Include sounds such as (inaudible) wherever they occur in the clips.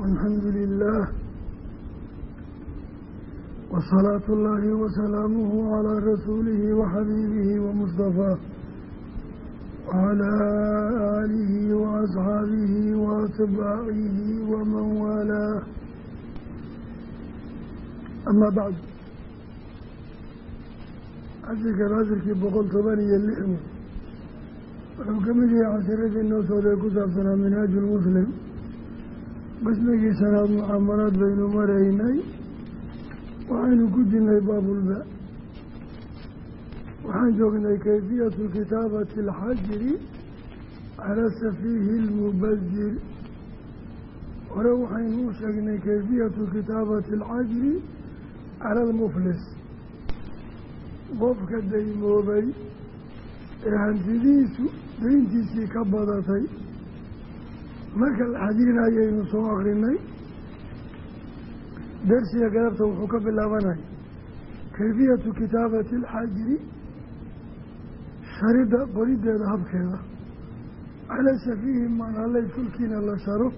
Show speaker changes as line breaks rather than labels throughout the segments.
walxamdu lilaah wasalaatu allaahi wasalaamuhu calaa rasuulihi waxabiibihi wamustafaa wacalaa aalihi waasxaabihi waatbaacihi waman waalaa amaa bacdu casirkan casirkii boqol toban iyo lixu wuxuu ka mid yahay casiradii noo sooday ku saabsanaa minhaaju lmuslim qismigii sanaad mucaamalaad baynu maraynay waxaynu ku jirnay baabulba waxaan joognay kayfiyatu kitaabati alxajiri cala safiihi lmubazir hore waxaynu u sheegnay kayfiyatu kitaabati alxajiri cala almuflis. Qofka daymoobay ee hantidiisu dayntiisii ka badatay marka la xadirinayaynu soo akrinay darsiga galabta wuxuu ka bilaabanaya kayfiyatu kitaabati alxaajiri sharidda qorideeda habkeeda calaa safiihi maanhalay fulkiina la sharo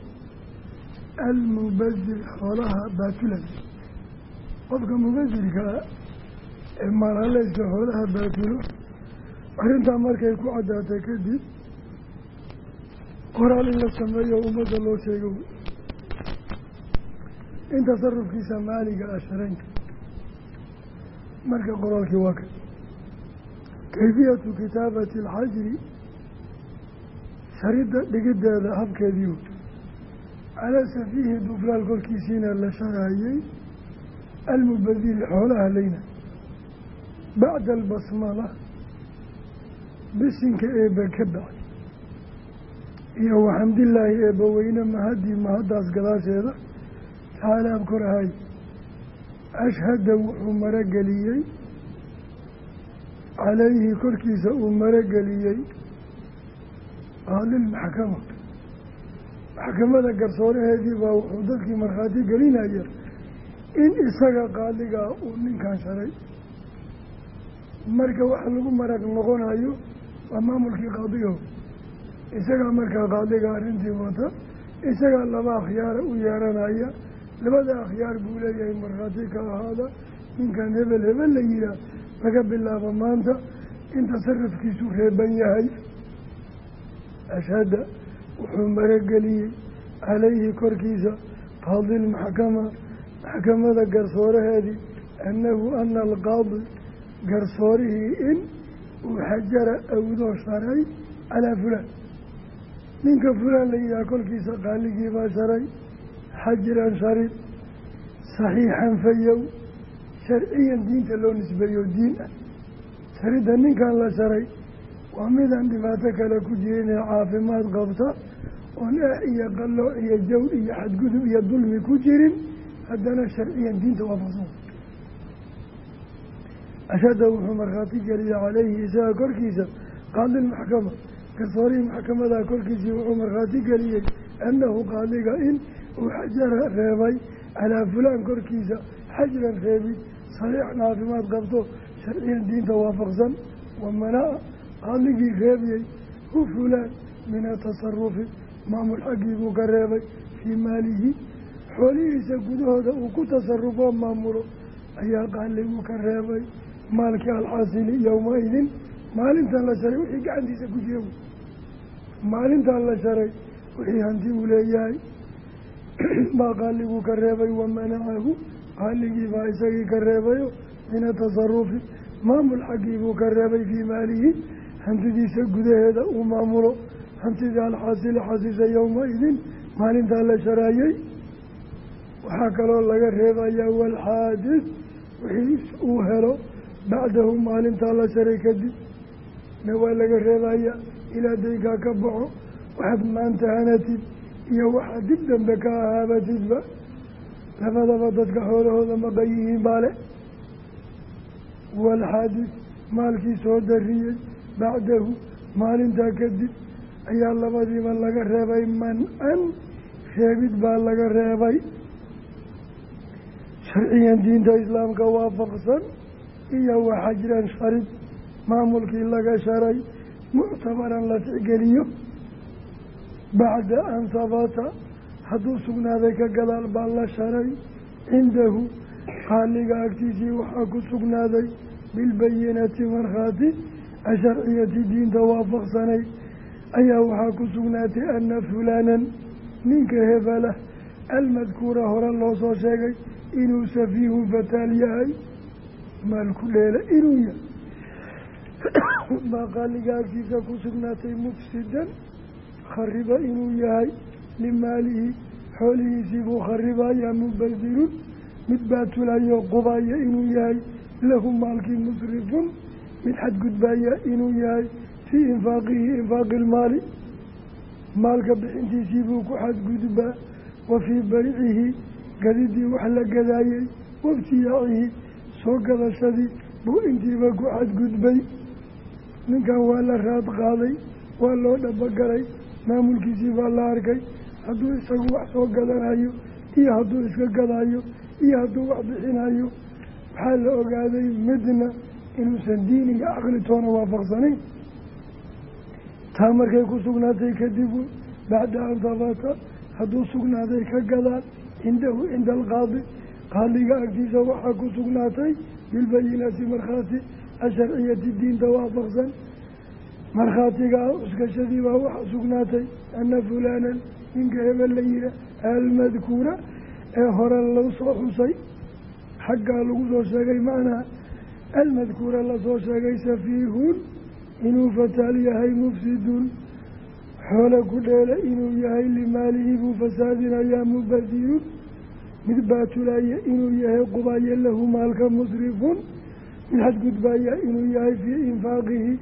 almubazir xoolaha baatulada qofka mubasirkaa ee maanhaleyska xoolaha baatulo arrintaa markay ku caddaatay kadib qoraal in la sameeyo ummadda loo sheego. In tasarufkiisa maaliga ah sharanka marka qoraalkii waa ka kayfiyatu kitaabati alxajri sharidda dhigideeda habkeediiu calaa safiihi duflaal kolkiisiina la sharaayey almubadiri xoolaha leyna. Bacda albasmala. Bisinka eebbe ka bacay iyo waxamdilaahi eebbaweyne mahadii mahaddaas gadaasheeda tacaalaab korahay ashhada wuxuu marageliyey calayhi korkiisa uu marageliyey qaalilmaxkama maxkamada garsooraheedii baa wuxuu dadkii markhaati gelinaya in isaga qaaligaa uu ninkan sharay. Marka waxa lagu marag noqonayo waa maamulkii qaadiga isagaa markaa qaadiga arrintii wata isagaa laba akhyaara u yeeranaya. Labada akhyaar buu leeyahay markhaati ka ahaada ninkan hebel hebel la yihaah laga bilaabo maanta in tasarufkiisu reeban yahay. Ashhada wuxuu marageliyey calayhi korkiisa qaadilmaxkama maxkamada garsooraheedii annahu ana alqaadi garsoorihii in uu xajara awdoo sharay calaa fulaan ninka fulaan la yidhaha kolkiisa qaaligii baa sharay xajiran sharid saxiixan fayow sharciyan diinta loo nisbeeyo diin. Ah sharidda ninkan la sharay waa midaan dhibaato kale ku jirin ee caafimaad qabta oon ah iyo qallooc iyo jaw iyo xadgudub iyo dulmi ku jirin. Haddana sharciyan diinta waafaqsan ashada wuxuu markhaati geliyey calayhi isaga korkiisa qaadilmaxkama garsoorihii maxkamada korkiisii wuxuu markhaati geliyey annahu qaadiga in uu xajara reebay calaa fulaan korkiisa xajran reebid saxiixan caafimaad qabto sharciyan diinta waafaqsan wamanaa qaadigii reebiyey hu fulaan min atasarufi maamul xaggii buu ka reebay fii maalihi xoolihiisa gudahooda uu ku tasarufoo maamulo ayaa qaaligu ka reebay maalkii alxaasili yowma-idin maalintan la sharay wixii gacantiisa ku jira maalintan la sharay wixii hanti uu leeyahay. (clears throat) Baa qaaliguu ka reebay wamanacahu qaaligii baa isagii ka reebayo min atasarufi maamul xaggii buu ka reebay fii maalihi. Hantidiisa gudaheeda uu maamulo. Hantidii alxaasili xasisa yowma-idin maalintaa la sharaayey waxaa kaloo laga reebayaa walxaadis wixii uu helo bacdahu maalintaa la sharay kadib. Na waa laga reebaya ilaa daygaa ka baxo waxaad maanta hanatid iyo waxaad dib dambe ka ahaabatidba labadaba dadka xoolahooda maqan yihiin baale. Waalxaadis maalkii soo dariyey bacdahu maalintaa kadib ayaa labadiiba laga reebay man-an reebid baa laga reebay. Sharciyan diinta islaamka waafaqsan iyo waxajran sharid maamulkii laga sharay muctabaran la tixgeliyo bacda an habata hadduu sugnaaday ka gadaal baa la sharay. Cindahu qaaliga agtiisii waxaa ku sugnaaday. Bilbayinati markhaati asharciyati diinta waafaqsanay. Ayaa waxaa ku sugnaatay ana fulaanan ninka hebela almadkuura hore loo soo sheegay inuu safiihun fataal yahay. Maalku dheela inuu baa qaaliga agtiisa ku sugnaatay mufsidan khariba inuu yahay limaalihi xoolihiisii buu kharibayaa mubadirun mid baatulayo qubaya inuu yahay lahu maalkii musrifun mid xadgudbaya inuu yahay fii infaaqihi infaaqi ilmaali maalka bixintiisii buu ku xadgudbaa wa fii baycihi gadidii wax la gadaayey waibtiyaacihi soo gadashadii buu intiiba ku xadgudbay ninkan waa la raad qaaday waa loo dhabogalay maamulkiisii baa la arkay. Hadduu isagu wax soo gadanayo iyo hadduu iska gadaayo iyo hadduu wax bixinayo waxaa la ogaaday midna inuusan diin iyo caqli toona waafaqsanayn taa markay ku sugnaatay kadib bacda an habata hadduu sugnaaday ka gadaan cindahu cinda alqaadi qaadiga agtiisa waxaa ku sugnaatay bilbayinaati markhaati asharciyati diinta waafaqsan markhaatiga cuskashadii baa waxaa sugnaatay. Ana fulaanan ninka hebel la yiha almadkuura ee hore lagu soo xusay. Xaggaa lagu soo sheegay macnaha almadkuura la soo sheegay safiihun inuu fataal yahay mufsidun. Xoole ku dheela inuu yahay limaalihi buu fasaadinayaa mubadirun mid baatulaya inuu yahay qubaye lahu maalka musrifun mid xadgudbaya inuu yahay fii infaaqihi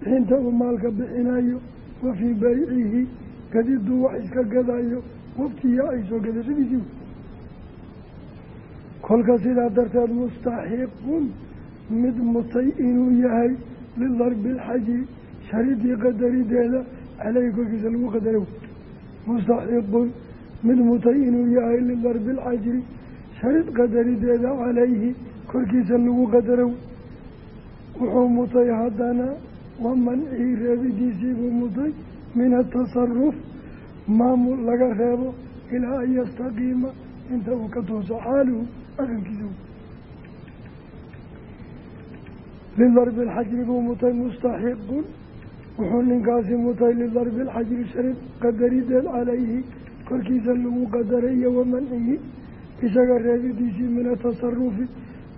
bixinta uu maalka bixinayo wa fii baycihi gadiduu wax iska gadayo waftiya ay soo gadashadiisii kolka sidaa darteed mustaxiqun mid mutay inuu yahay lidarbi alxaji sharidii qadarideeda caleyhi korkiisa lagu qadarow mustaxiqun mid mutay inuu yahay lidarbi alxajri sharid qadarideeda calayhi korkiisa lagu qadarow wuxuu mutay haddana wa mancii reebidiisii buu mutay min atasaruf maamul laga reebo ilaa an yastaqiima inta uu ka tooso xaaluhu dhaqankiisa lidarbi alxajri buu mutay mustaxiqun wuxuu ninkaasi mutay lidarbi alxajri sharid qadarideed calayhi korkiisa lagu qadaray iyo wamancihi isaga reebidiisii min atasarufi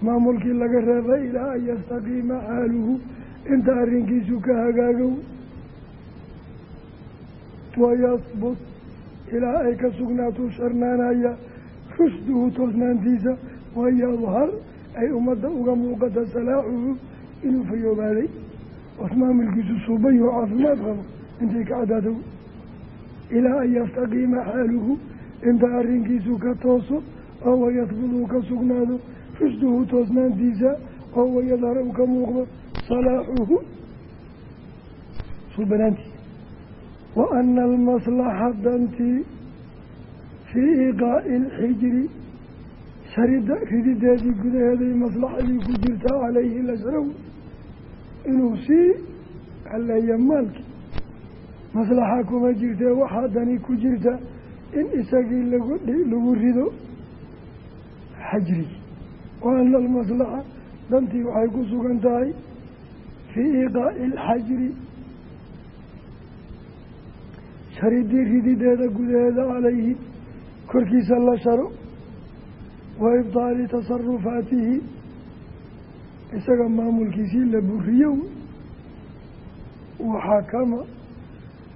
maamulkii laga reebay ilaa an yastaqiima xaaluhu inta arrinkiisu ka hagaagow wayahbut ilaa ay ka sugnaatuu sharnaanaya rushduhu toosnaantiisa wayadhar ay ummadda uga muuqata salaaxuhu inuu fayoobaaday oos maamulkiisu suubayo caafimaad qabo intay ka cadaadow. Ilaa an yastaqiima xaaluhu inta arrinkiisu ka tooso oo wayadbud uu ka sugnaado rushduhu toosnaantiisa oo wayadhar uu ka muuqdo salaaxuhu suubanaantiisa wa ana almaslaxa dantii fii iqaa'i alxijri sharida ridideedii gudaheeday maslaxadii ku jirtaa calayhi lasraw inuu sii haleeya maalkii maslaxa kuma jirtee waxaa dani ku jirta in isagii lagu rido xajrigi wa ana almaslaxa dantii waxay ku sugan tahay fii iqaa'i alxajri sharidii ridideeda gudaheeda calayhi korkiisa la sharo wa ibtaali tasarufaatihi isaga maamulkiisii la buriyo waxakama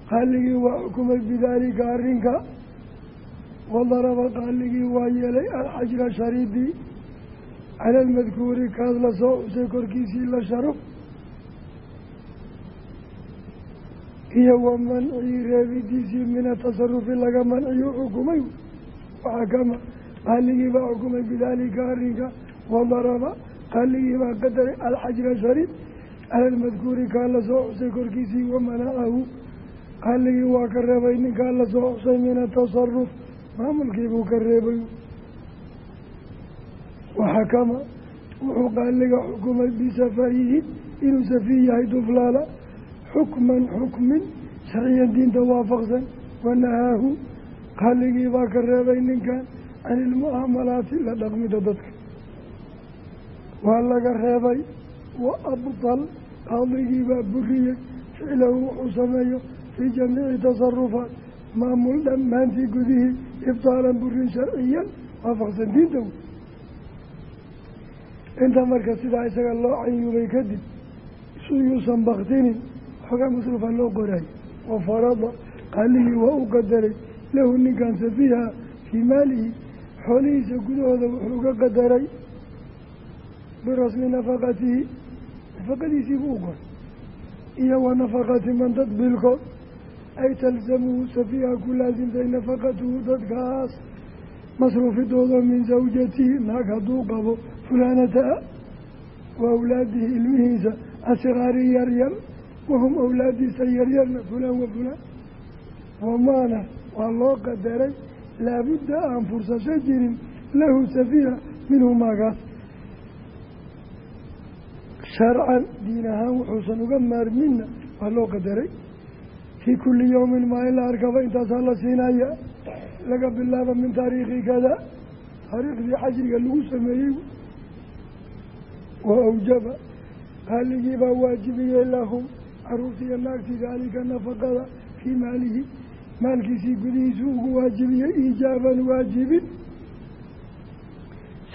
qaaligii waa xukumay bidaalika arrinka wadaraba qaaligii waa yeelay alxajra sharidii cala almadkuuri kaas la soo xusay korkiisii la sharo iyo wa mancii reebidiisii min atasarufi laga manciyo xukumay. Waxakama qaaligii baa xukumay bidaalika arrinka wadaraba qaaligii baa qadaray alxajra shariid cala almadkuuri kaa la soo xusay korkiisii wamanacahu qaaligii waa ka reebay ninkaa la soo xusay min atasaruf maamulkiibuu ka reebay waxakama wuxuu qaaliga xukumay bisafahihi inuu safiih yahay duflaala. Xukman xukmin sharciyan diinta waafaqsan. Wanahaahu qaaligii baa ka reebay ninkan. Can ilmu'aamalaati la dhaqmida dadka. Waa laga reebay. Wa abtal qaadigii baa buriyey ficlahu wuxuu sameeyo fii jamiici tasarufaat maamul dhammaantii gudihii ibtaalan burin sharciyan waafaqsan diinta. wey inta marka sidaa isaga loo cayuubay kadib su yuusan baktinin xoogaa masruufa loo qorayo wa farada qaaligii waa u qadaray lahu ninkan safiiha fii maalihi xoolihiisa gudahooda wuxuu uga qadaray birasmi nafaqatihi nafaqadiisiibuu u qoray iyo wa nafaqati man dad bilkood ay talzamuhu safiiha ku laasimtay nafaqatuhu dadkaas masruufidooda min zawjatihi naag hadduu qabo fulaanata wa awlaadihi ilmihiisa asikaari yaryar wahum awlaadiisa yaryarna fulaan wa fulaan wamaana waa loo qadaray laabudda aan fursasho jirin lahu safiiha minhu maagaas sharcan diin ahaan wuxuusan uga maarminna waa loo qadaray fii kulli yowmin maa in la arkaba intaasaa la siinaya laga bilaabo min taariikhi kada taariikhdii xajriga lagu sameeyey wa awjaba qaaligii baa waajibiyey lahum caruurtiiyo naagtii daalika nafaqada fii maalihi maalkiisii gudihiisu ugu waajibiyey iijaaban waajibin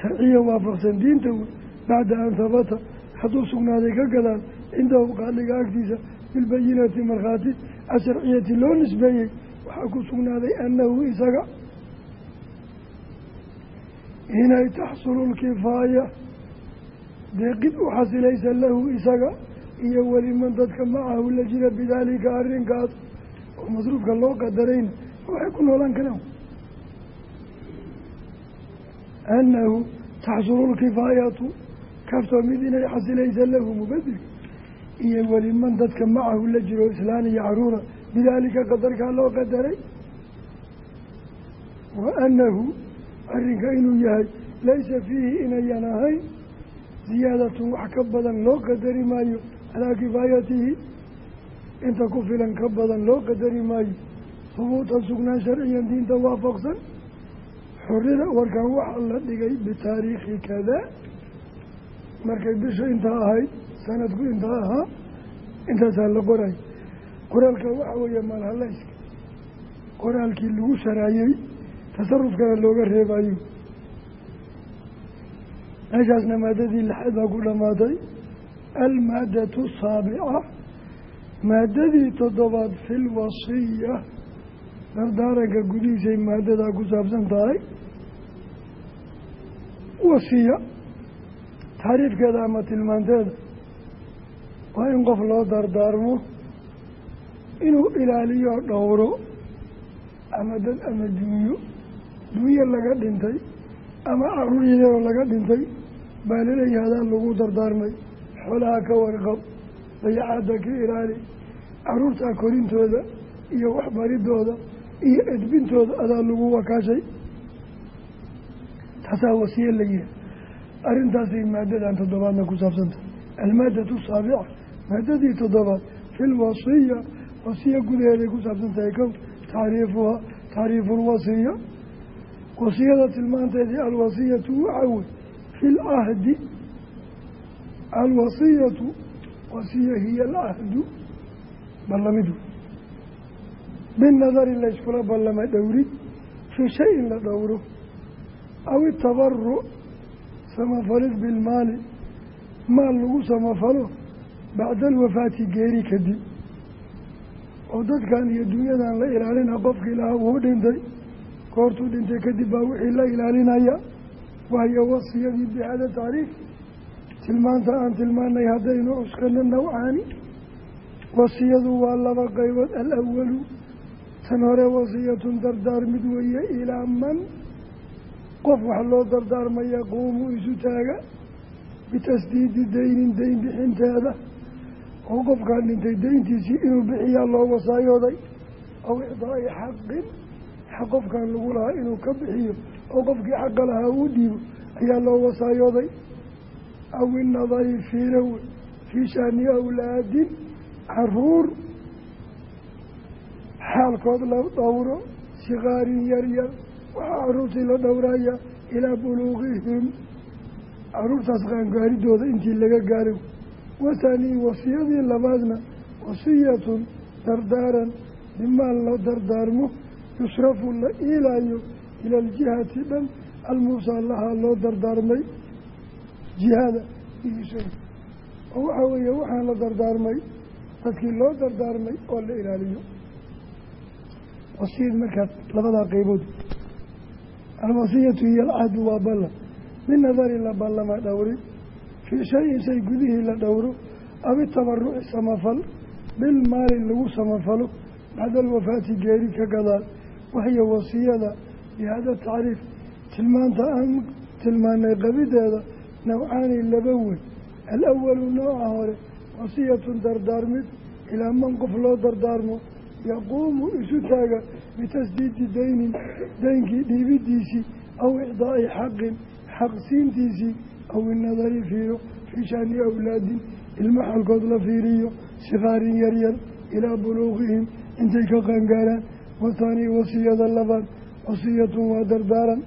sharciyan waafaqsan diinta wey bacda an habata hadduu sugnaaday ka gadaan cindahu qaaliga agtiisa bilbayinati markhaati asharciyati loo nisbeeyey waxaa ku sugnaaday annahu isaga inay taxsulu lkifaaya deeqid u xasilaysa lahu isaga iyo weliman dadka macahu la jira bidaalika arrinkaas. Oo masruufka loo qadarayna waxay ku noolaan karaan. Annahu taxsulu lkifaayatu kaftoo mid inay xasilaysa lahu mubadilka iyo weliman dadka macahu la jiro islaan iyo caruura bidaalika qadarkaa loo qadaray. Wa annahu arrinka inuu yahay laysa fiihi inayan ahayn ziyaadatun wax ka badan loo qadari maayo calaa kifaayatihi inta ku filan ka badan loo qadari maayo hubuutan sugnaan sharciyan diinta waafaqsan xurida warkan waxaa la dhigay bitaariikhi kadaa markay bisha intaa ahayd sanadku intaa ahaa intaasaa la qoray qoraalka waxaa weeye maalhalayska qoraalkii lagu sharaayey tasarufkana looga reebayo meeshaasna maadadii lixaad baa ku dhammaatay almaadatu asaabica maadadii toddobaad fi lwasiya dardaaranka gudihiisay maadadaa ku saabsan tahay. Wasiya. Taariifkeeda ama tilmaanteeda. Waa in qof loo dardaarmo. Inuu ilaaliyo dhowro ama dad ama duunyo duunyo laga dhintay ama carruur yaroo laga dhintay baa laleeyahadaa lagu dardaarmay. Xoolaha ka warqab dayacaadda ka ilaali caruurtaa korintooda iyo waxbaridooda iyo edbintooda adaa lagu wakaashay. Taasaa wasiye la yiha arrintaasay maadadan toddobaadna ku saabsantah almaadatu saabica maadadii toddobaad fi lwasiya wasiya gudaheeday ku saabsan tahay kow tacriifuhaa tacriifu lwasiya wasiyada tilmaanteedii alwasiyatu waxaa wey fi lcahdi alwasiyatu wasiya hiya alcahdu ballamidu. Binadari layskula ballamay dhowrid fii shayin la dhowro aw itabaruc samafalid bilmaali maal lagu samafalo bacda alwafaati geeri kadib. Oo dadkan iyo dunyadan la ilaalina qofkii lahaa wuu dhintay goortuu dhintay kadib baa wixii la ilaalinaya wahiyo wasiyadii bihada tacriif tilmaanta aan tilmaanay haddaynu cuskano nawcaani wasiyadu waa laba qaybood alawalu tan hore wasiyatun dardaar mid weeye ilaa man qof wax loo dardaarma yaquumu isu taaga bitasdiidi daynin dayn bixinteeda oo qofkaan dhintay dayntiisii inuu bixiyaa loo wasaayooday aw icdaa'i xaqin xaq qofkaan lagu lahaa inuu ka bixiyo oo qofkii xaqa lahaa uu dhiibo ayaa loo wasaayooday. Aw innadari fiiraw fii shaani awlaadin carruur. Xaalkood la dhowro sikaarin yaryar waxaa caruurtii la dhowraya ilaa buluuqihim caruurtaas qaangaaridooda intii laga gaaray. Watanii wasiyadii labaadna wasiyatun dardaaran bimaa la dardaarmo yusrafu la iilaayo ila aljihati dhan almuusaa lahaa loo dardaarmay jihada iishay oo waxaa weeye waxaan la dardaarmay dadkii loo dardaarmay oo la ilaaliyo. Wasiyad markaas labadaa qeybood alwasiyatu hiyo alcahdu waa ballan min nadari la ballama dhowri fii shayin shay gudihii la dhowro aw itabaruci samafal bilmaali lagu samafalo bacda alwafaati geeri ka gadaal wahiyo wasiyada bihada tacriif tilmaanta aan tilmaanay qabideeda nawcaani laba wey alawalu nooca hore wasiyatun dardaarmid ilaa man qof loo dardaarmo yaquumu isu taaga bitasdiidi daynin daynkii dhiibidiisii aw icdaa'i xaqin xaq siintiisii aw inadari fiiro fii shaani awlaadin ilmo xalkood la fiiriyo sikaarin yaryar ilaa buluuqihim intay ka qaangaaraan wathaani wasiyada labaad wasiyatun waa dardaaran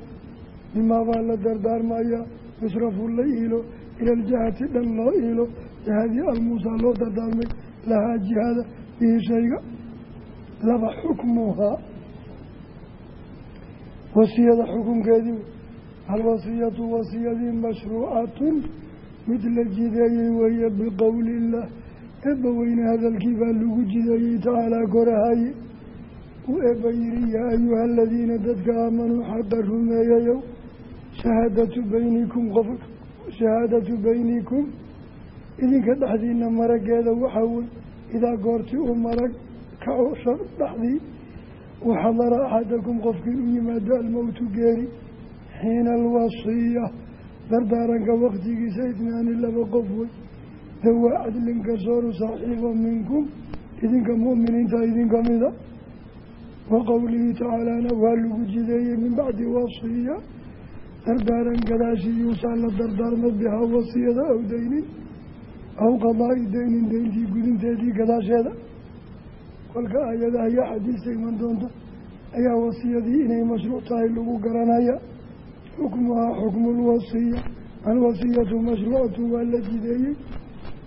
bimaabaa la dardaarmayaa yusrafu la iilo ila aljahati dhan loo iilo jahadii almuusaa loo dardaarmay lahaa jihada bihi shayga laba xukmuhaa wasiyada xukunkeedii alwasiyatu wasiyadii mashruucatun mid la jideeyey weeye biqowli illaah eebba weyne hadalkii baa lagu jideeyey tacaalaa korahaye uu eebba yihi yaa ayuha aladiina dadka aamanuu xaqa rumeeyayow shahaadatu beynikum qof shahaadatu beynikum idinka dhexdiina marageeda waxaa wey idaa goorti uu marag kaco dhexdii uu xadara axadakum qofkii u yimaado almowtu geeri xiina alwasiya dardaaranka waktigiisa itnaani laba qof wey dawaa cadlin kasooru saaxiibo minkum idinka mu'miniinta idinka mida wa qowlihi tacaalaana waa lagu jideeyey min bacdi wasiya dardaaran gadaashii yuusaa la dardaarma bihaa wasiyada aw daynin aw qadaa'i daynin dayntii gudinteedii gadaasheeda kolka aayadaha iyo xadiista iman doonta ayaa wasiyadii inay mashruuc tahay lagu garanaya xukmuhaa xukmu lwasiya alwasiyatu mashruucatu waa la jideeyey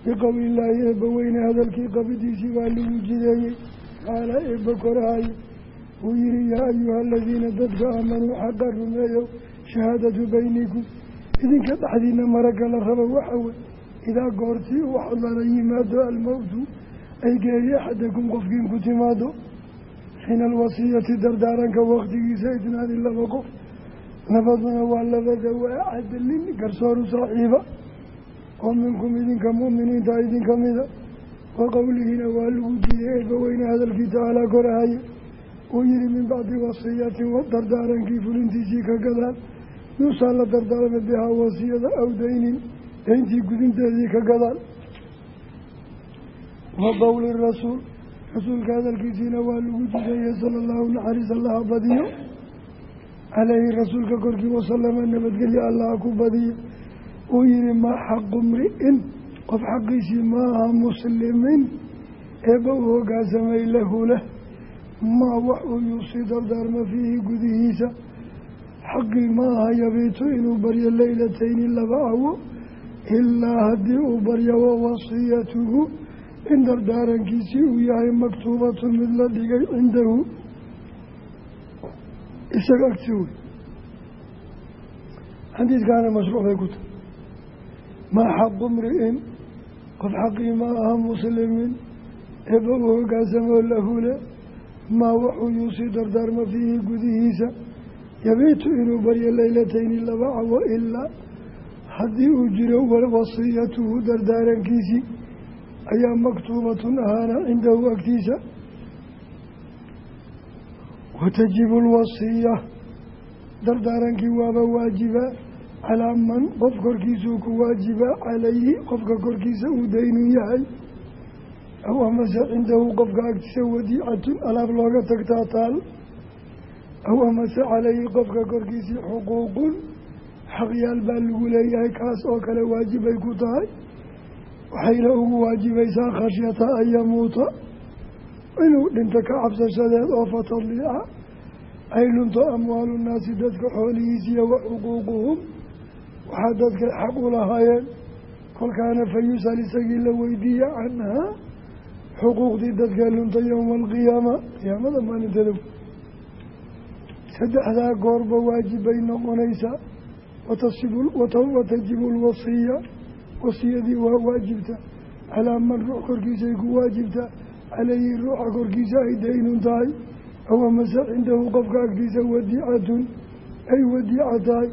biqowlillaahi eebba weyne hadalkii qabidiisii baa lagu jideeyey qaala eebba korahaye wuu yihi yaa ayuha aladiina dadka aamanuu xaqa rumeeyo shahaadatu beynikum idinka dhexdiina maragga la rabo waxa wey idaa goortii uu xadlana yimaado almowtu ay geeri axadakum qofkiin ku timaado xiina alwasiyati dardaaranka waktigiisa itnaani laba qof labaduna waa labada waa cadlin garsooru saaxiiba oo minkum idinka mu'miniinta idinka mida wa qowlihiina waa lagu jiiyey eebbaweyne hadalkii korahaye uu yihi min bacdi wasiyatin dardaarankii fulintiisii ka gadaan yuusaa la dardaarmay bihaa wasiyada aw daynin dayntii gudinteedii ka gadaan wa qowli rasuul rasuulka hadalkiisiina waa lagu jideeyey sala allahu naxariis allaha badiyo. Caleyhi rasuulka korkii wasalama nabadgelyo allaha ku badiya uu yihi maa xaqu mri'in qof xaqiisii maaha muslimin eebba u hoggaansamay lahu leh maa wax uu yuusii dardaarma fiihi gudihiisa. Xaqii maaha yabiitu inuu baryo leylatayni laba cawo ilaa haddii uu baryo wa wasiyatuhu in dardaarankiisii uu yahay maktuubatun mid la dhigay cindahu. Isaga agti wey xadiidkaana mashruuc bay ku tahay. Maa xaqu mri'in qof xaqii ma aha muslimiin eeba uu hogaansamoo lahule maa wuxuu yuusii dardaarma fiihi gudihiisa. Yabiitu inuu baryo leylatayni laba cawo ilaa haddii uu jiro wasiyatuhu dardaarankiisii ayaa maktuubatun ahaana cindahu agtiisa. Watajibu lwasiya dardaarankii waaba waajibaa calaa man qof korkiisuu ku waajibaa calayhi qofka korkiisa uu daynun yahay amase cindahu qofka agtiisa wadiicatun alaab looga tagtaa taal aw amase calayhi qofka korkiisii xuquuqun xaqyaal baa lagu leeyahay kaas oo kale waajibay ku tahay waxayna ugu waajibaysaa khashyata an yamuuta inuu dhinto ka cabsashadeed oo fatadliica ay lunto amwaalu nnaasi dadka xoolihiisiiyo wa xuquuquhum waxaa dadka xaq u lahaayeen kolkaana fa yusal isagii la weydiiya canhaa xuquuqdii dadkee lunta yowma alqiyaama qiyaamada maalinteeda saddexdaa goorba waajib bay noqonaysaa. Watajibu lwasiya wasiyadii waa waajibta. Calaa man ruux korkiisay ku waajibta. Caleyhi ruuxa korkiisa ay daynun tahay. Aw amase cindahu qofka agtiisa wadiicatun. Ay wadiica tahay.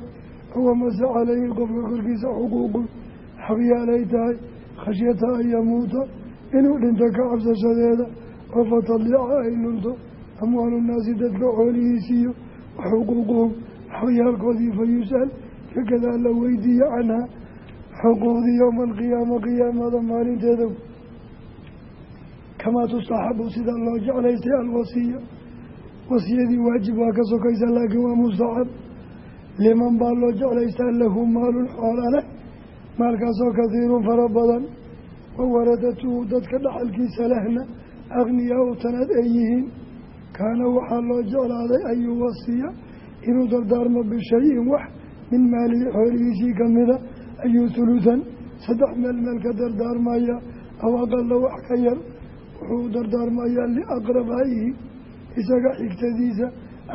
Aw amase caleyhi qofka korkiisa xuquuqun. Xaqyaalay tahay. Khashyata an yamuuta inuu dhinto ka cabsashadeeda oo fatadlica ay lunto amwaalu nnaasi dadka xoolihiisiiyo xuquuquhum xaqyaalkoodii fa yus'al kakadaa la weydiiye canhaa xuquuqdii yowma alqiyaama qiyaamada maalinteeda kamaa tustaxabu sida loo jeclaystay alwasiya. Wasiyadii waajib waa ka sokaysa laakiin waa mustaxab liman baa loo jeclaystaa lahu maalun xoola leh maalkaasoo kasiirun fara badan wa waradatuhu dadka dhaxalkiisa lehna akhniyaa u tanad ay yihiin kaana waxaa loo jeclaaday an yuwasiya inuu dardaarmo bishayin wax min maalihi xoolihiisii kamida ayuu huluhan saddex meel meel ka dardaarmaya aw aqala wax ka yar wuxuu dardaarmayaa liaqrabaa'ihi isaga xigtadiisa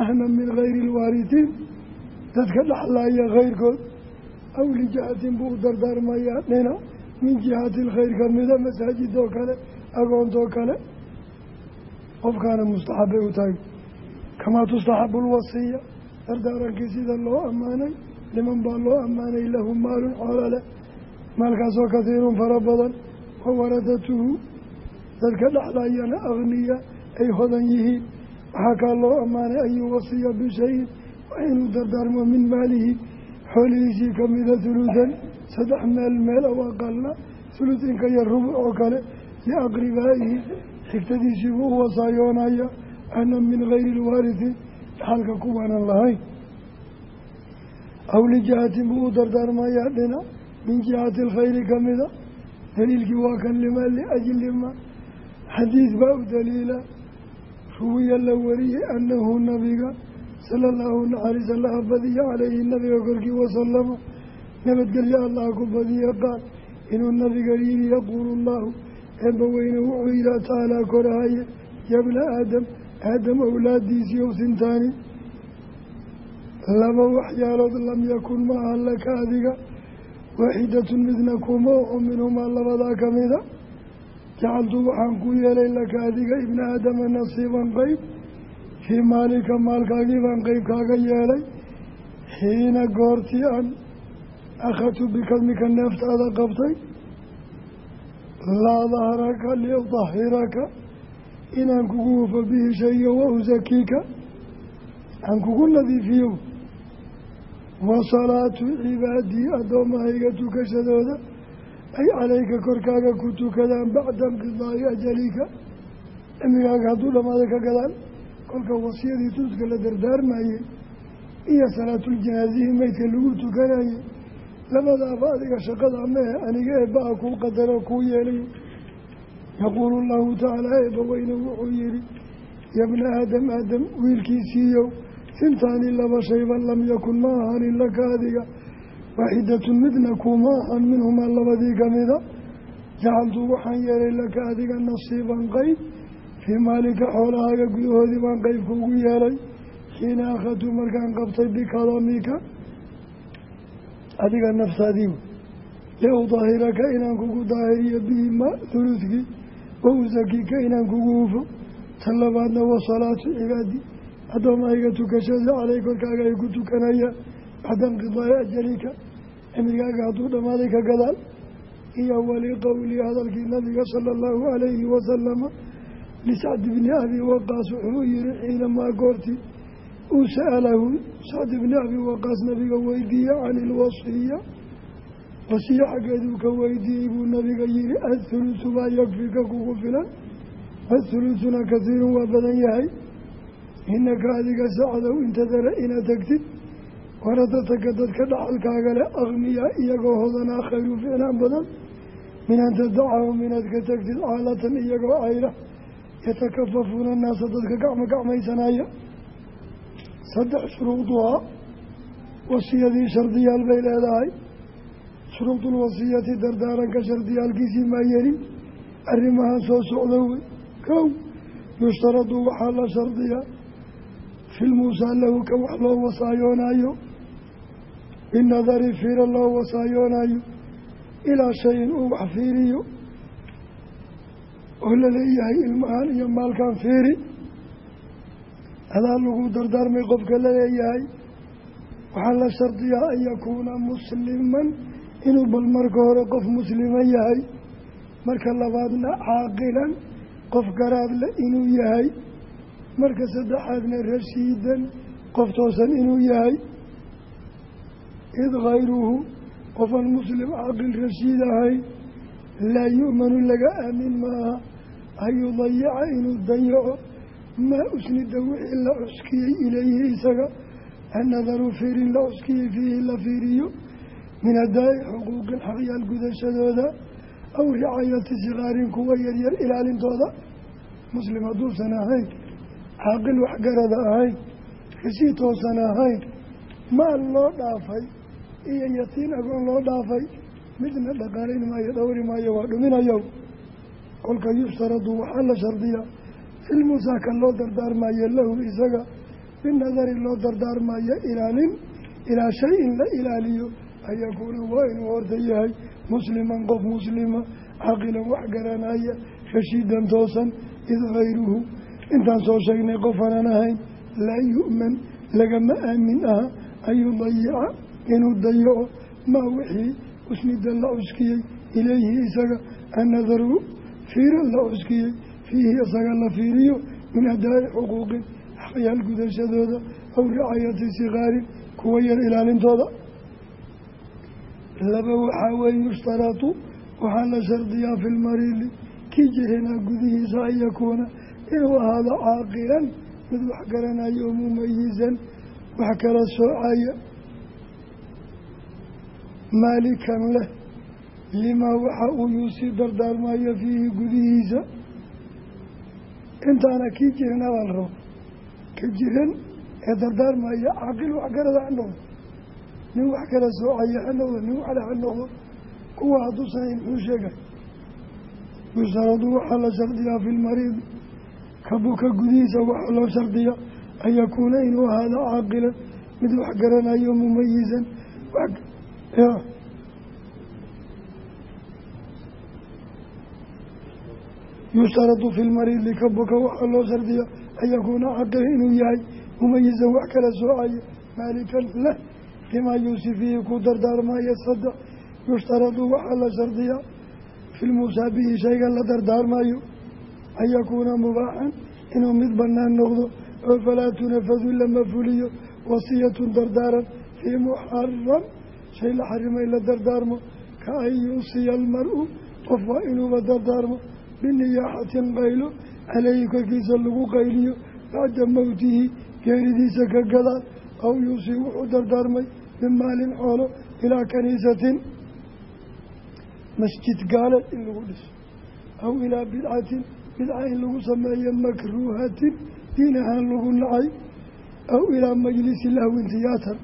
ahna min gayri lwaaritiin dadka dhexlaaya kayrkood aw lijihatin buu dardaarmayaa dhina min jihati lkhayr kamida masaajidoo kale agoontoo kale qofkaana mustaxab bay u tahay. Kamaa tustaxabu lwasiya dardaarankii sida loo ammaanay liman baa loo ammaanay lahu maalun xoolo leh. Maalkaasoo kasiirun fara badan wa waradatuhu dadka dhexlayana akhniya ay hodan yihiin. Waxaa kaa loo ammaanay an yuwasiya bishayin waa inuu dardaarmo min maalihi xoolihiisii kamida huluudan saddex meel meel aw aqalna hulud inka yar rubuc oo kale liaqribaa'ihi xigtadiisiibuu u wasaayoonaya ana min gayri lwaarithi dhaxalka kuwaanan lahayn. Aw lijihatin buu u dardaarmayaa dhina min jihati alkhayri kamida daliilkii waa kan lima liajli ma xadiid baa u daliila ruwiya la wariyey annahu nabiga sala allahu naxariis allaha badiya caleyhi nabiga korkii wasalama nabadgelyo allah ku badiye qaal inuu nabiga yihi yaquulu llahu eebba weyne wuxuu yihaa tacaalaa korahaye yabna aadam aadam awlaadiisii ow sintaani. Laba waxyaalood lam yakun ma aha laka adiga. Waaxidatun midna kuma oco minhumaa labadaa kamida jacaltu waxaan ku yeelay laka adiga ibna aadama nasiiban qeyb fii maalika maalkaagii baan qeyb kaaga yeelay. Xiina goortii an akhadtu bikadmika neeftaada qabtay laa dahraka liudahiraka inaan kugu hufo bihi shayo wa usakiika aan kugu nadiifiyo wa salaatu cibaadii addoommahayga tukashadooda ay calayka korkaaga ku tukadaan bacda inqidaa'i ajalika cimrigaaga hadduu dhammaada ka gadaan kolka wasiyadii tuska la dardaarmayey iyo salaatuljanaasihii meydka lagu tukanayey labadaaba adiga shaqada mehe aniga eebba-a kuu qadaro kuu yeelay yaquulu llahu tacaala eebba weyne wuxuu yihi yabna aadam aadam wiilkiisiiyow sintaani laba shayba lam yakun ma ahanin laka adiga waaxidatun midna kuma ahan minhumaa labadii kamida jacaltu waxaan yeelay laka adiga nasiiban qeyb fii maalika xoolahaaga gudahoodii baan qeybka ugu yeelay xiina akhadtu markaan qabtay bikadamika adiga nafsaadii liudahiraka inaan kugu daahiriyo bihi ma huludkii wa usakika inaan kugu hufo. Tan labaadna wasalaatu cibaadi. Addoommahayga tukashada caley korkaaga ay ku tukanayaan bacda inqidaa'i ajalika cimrigaaga hadduu dhammaaday ka gadaal. Iyo wali qowlii hadalkii nabiga sala allahu alayhi wasalama lisacd bni abi waqaas wuxuu yihi xiinamaa goortii uu sa'alahu sacd bni abi waqaas nabiga weydiiye cani ilwasiya wasiya xaggeeduu ka weydiiyey buu nabiga yihi athulusu baa yakfika kugu filan. Wathulusuna kasiirun waa badan yahay. Inaka adiga sacdow intadara inaad tegtid waradataka dadka dhaxalkaaga leh akhniyaa iyagoo hodanaa khayru ficnaan badan. Min an tadacahum inaad ka tegtid caalatan iyagoo ayra yatakafafuuna annaasa dadka gacmo gacmaysanaya saddex shuruuduhaa wasiyadii shardiyaal bay leedahay. Shuruudulwasiyati dardaaranka shardiyaalkiisii maa yeli arrimahan soo socda wey kow yushtaradu waxaa la shardiyaa filmuusaa lahu ka wax loo wasaayoonayo binadari fiira loo wasaayoonayo ilaa shayin uu wax fiiriyo. Oo la leeyahay ilmahan iyo maalkan fiiri adaa lagu dardaarmay qofka la leeyahay waxaa la shardiyaa an yakuuna musliman inuu bal marka hore qof muslima yahay marka labaadna caaqilan qof garaadle inuu yahay marka saddexaadna rashiidan qof toosan inuu yahay. Id khayruhu qofan muslim caaqil rashiid ahayn laa yu'manu laga aamin maaha an yudayica inuu dayaco maa usnida wixii la cuskiyey ilayhi isaga annadaru fiirin la cuskiyey fiihi la fiiriyo min adaa'i xuquuqin xaqyaal gudashadooda aw ricayati sikaarin kuwa yaryar ilaalintooda. Muslim hadduusan ahayn caaqil waxgarada ahayn rashiid toosan ahayn maal loo dhaafay iyo yatiin agoon loo dhaafay midna dhaqaalayn maayo dhowri maayo waa dhuminayow. Kolka yushtaradu waxaa la shardiyaa filmusaaka loo dardaarmaayo lahu isaga. Binadari loo dardaarmaayo ilaalin ilaa shay in la ilaaliyo. An yakuuna waa inuu horta yahay musliman qof muslima caqilan wax garanaya rashiidan toosan id hayruhu intaan soo sheegnay qofanaan ahayn laa yu'man lagama aamin aha an yudayica inuu dayaco maa wixii usnida la cuskiyey ilayhi isaga. Annadaru fiira la cuskiyey fiihi isaga la fiiriyo min adaa'i xuquuqin xaqyaal gudashadooda aw ricayati sikaarin kuwa yar ilaalintooda. Laba waxaa weeye yushtaratu waxaa la shardiyaa fi lmariili kii jirinaa gudihiisa an yakuuna inuu ahaado caaqilan mid wax garanayo oo mumayisan wax kala soocaya maalikan leh limaa waxa uu yuusii dardaarmayo fiihi gudihiisa intaana kii jirin abaa la rabo. Ka jiran ee dardaarmaya caaqil waxgarada ha noqdo. Nin wax kala soocaya ha noqdo nin waxle ha noqdo. Kuwa hadduusan muxuu sheegay? Yustaradu waxaa la shardiyaa fi lmariidi kabuka gudihiisa waxaa loo shardiyaa. An yakuuna inuu ahaado caaqilan mid wax garanayo mumayisan yushtaradu fi lmariidi kabuka waxaa loo shardiyaa an yakuuna caqilan inuu yahay mumayisan wax kala soocaya maalikan leh limaa yuusi fiihi ku dardaarmaya saddex yushtaradu waxaa la shardiyaa fi lmusaabihi shaygan la dardaarmayo an yakuuna mubaaxan inuu mid bannaan noqdo oo falaa tunafadu lama fuliyo wasiyatun dardaaran fii muxaram shay la xarimay la dardaarmo ka an yuusiya almar-u qof waa inuuba dardaarmo biniyaaxatin qaylo caleyhi korkiisa lagu qayliyo bacda mowtihi geeridiisa ka gadaal aw yuusii wuxuu dardaarmay bimaalin xoolo ilaa kaniisatin masjid gaaleed in lagu dhiso aw ilaa bidcatin bidca in lagu sameeyo makruuhatin diin ahaan lagu nacay aw ilaa majlisi lahwin tiyaatar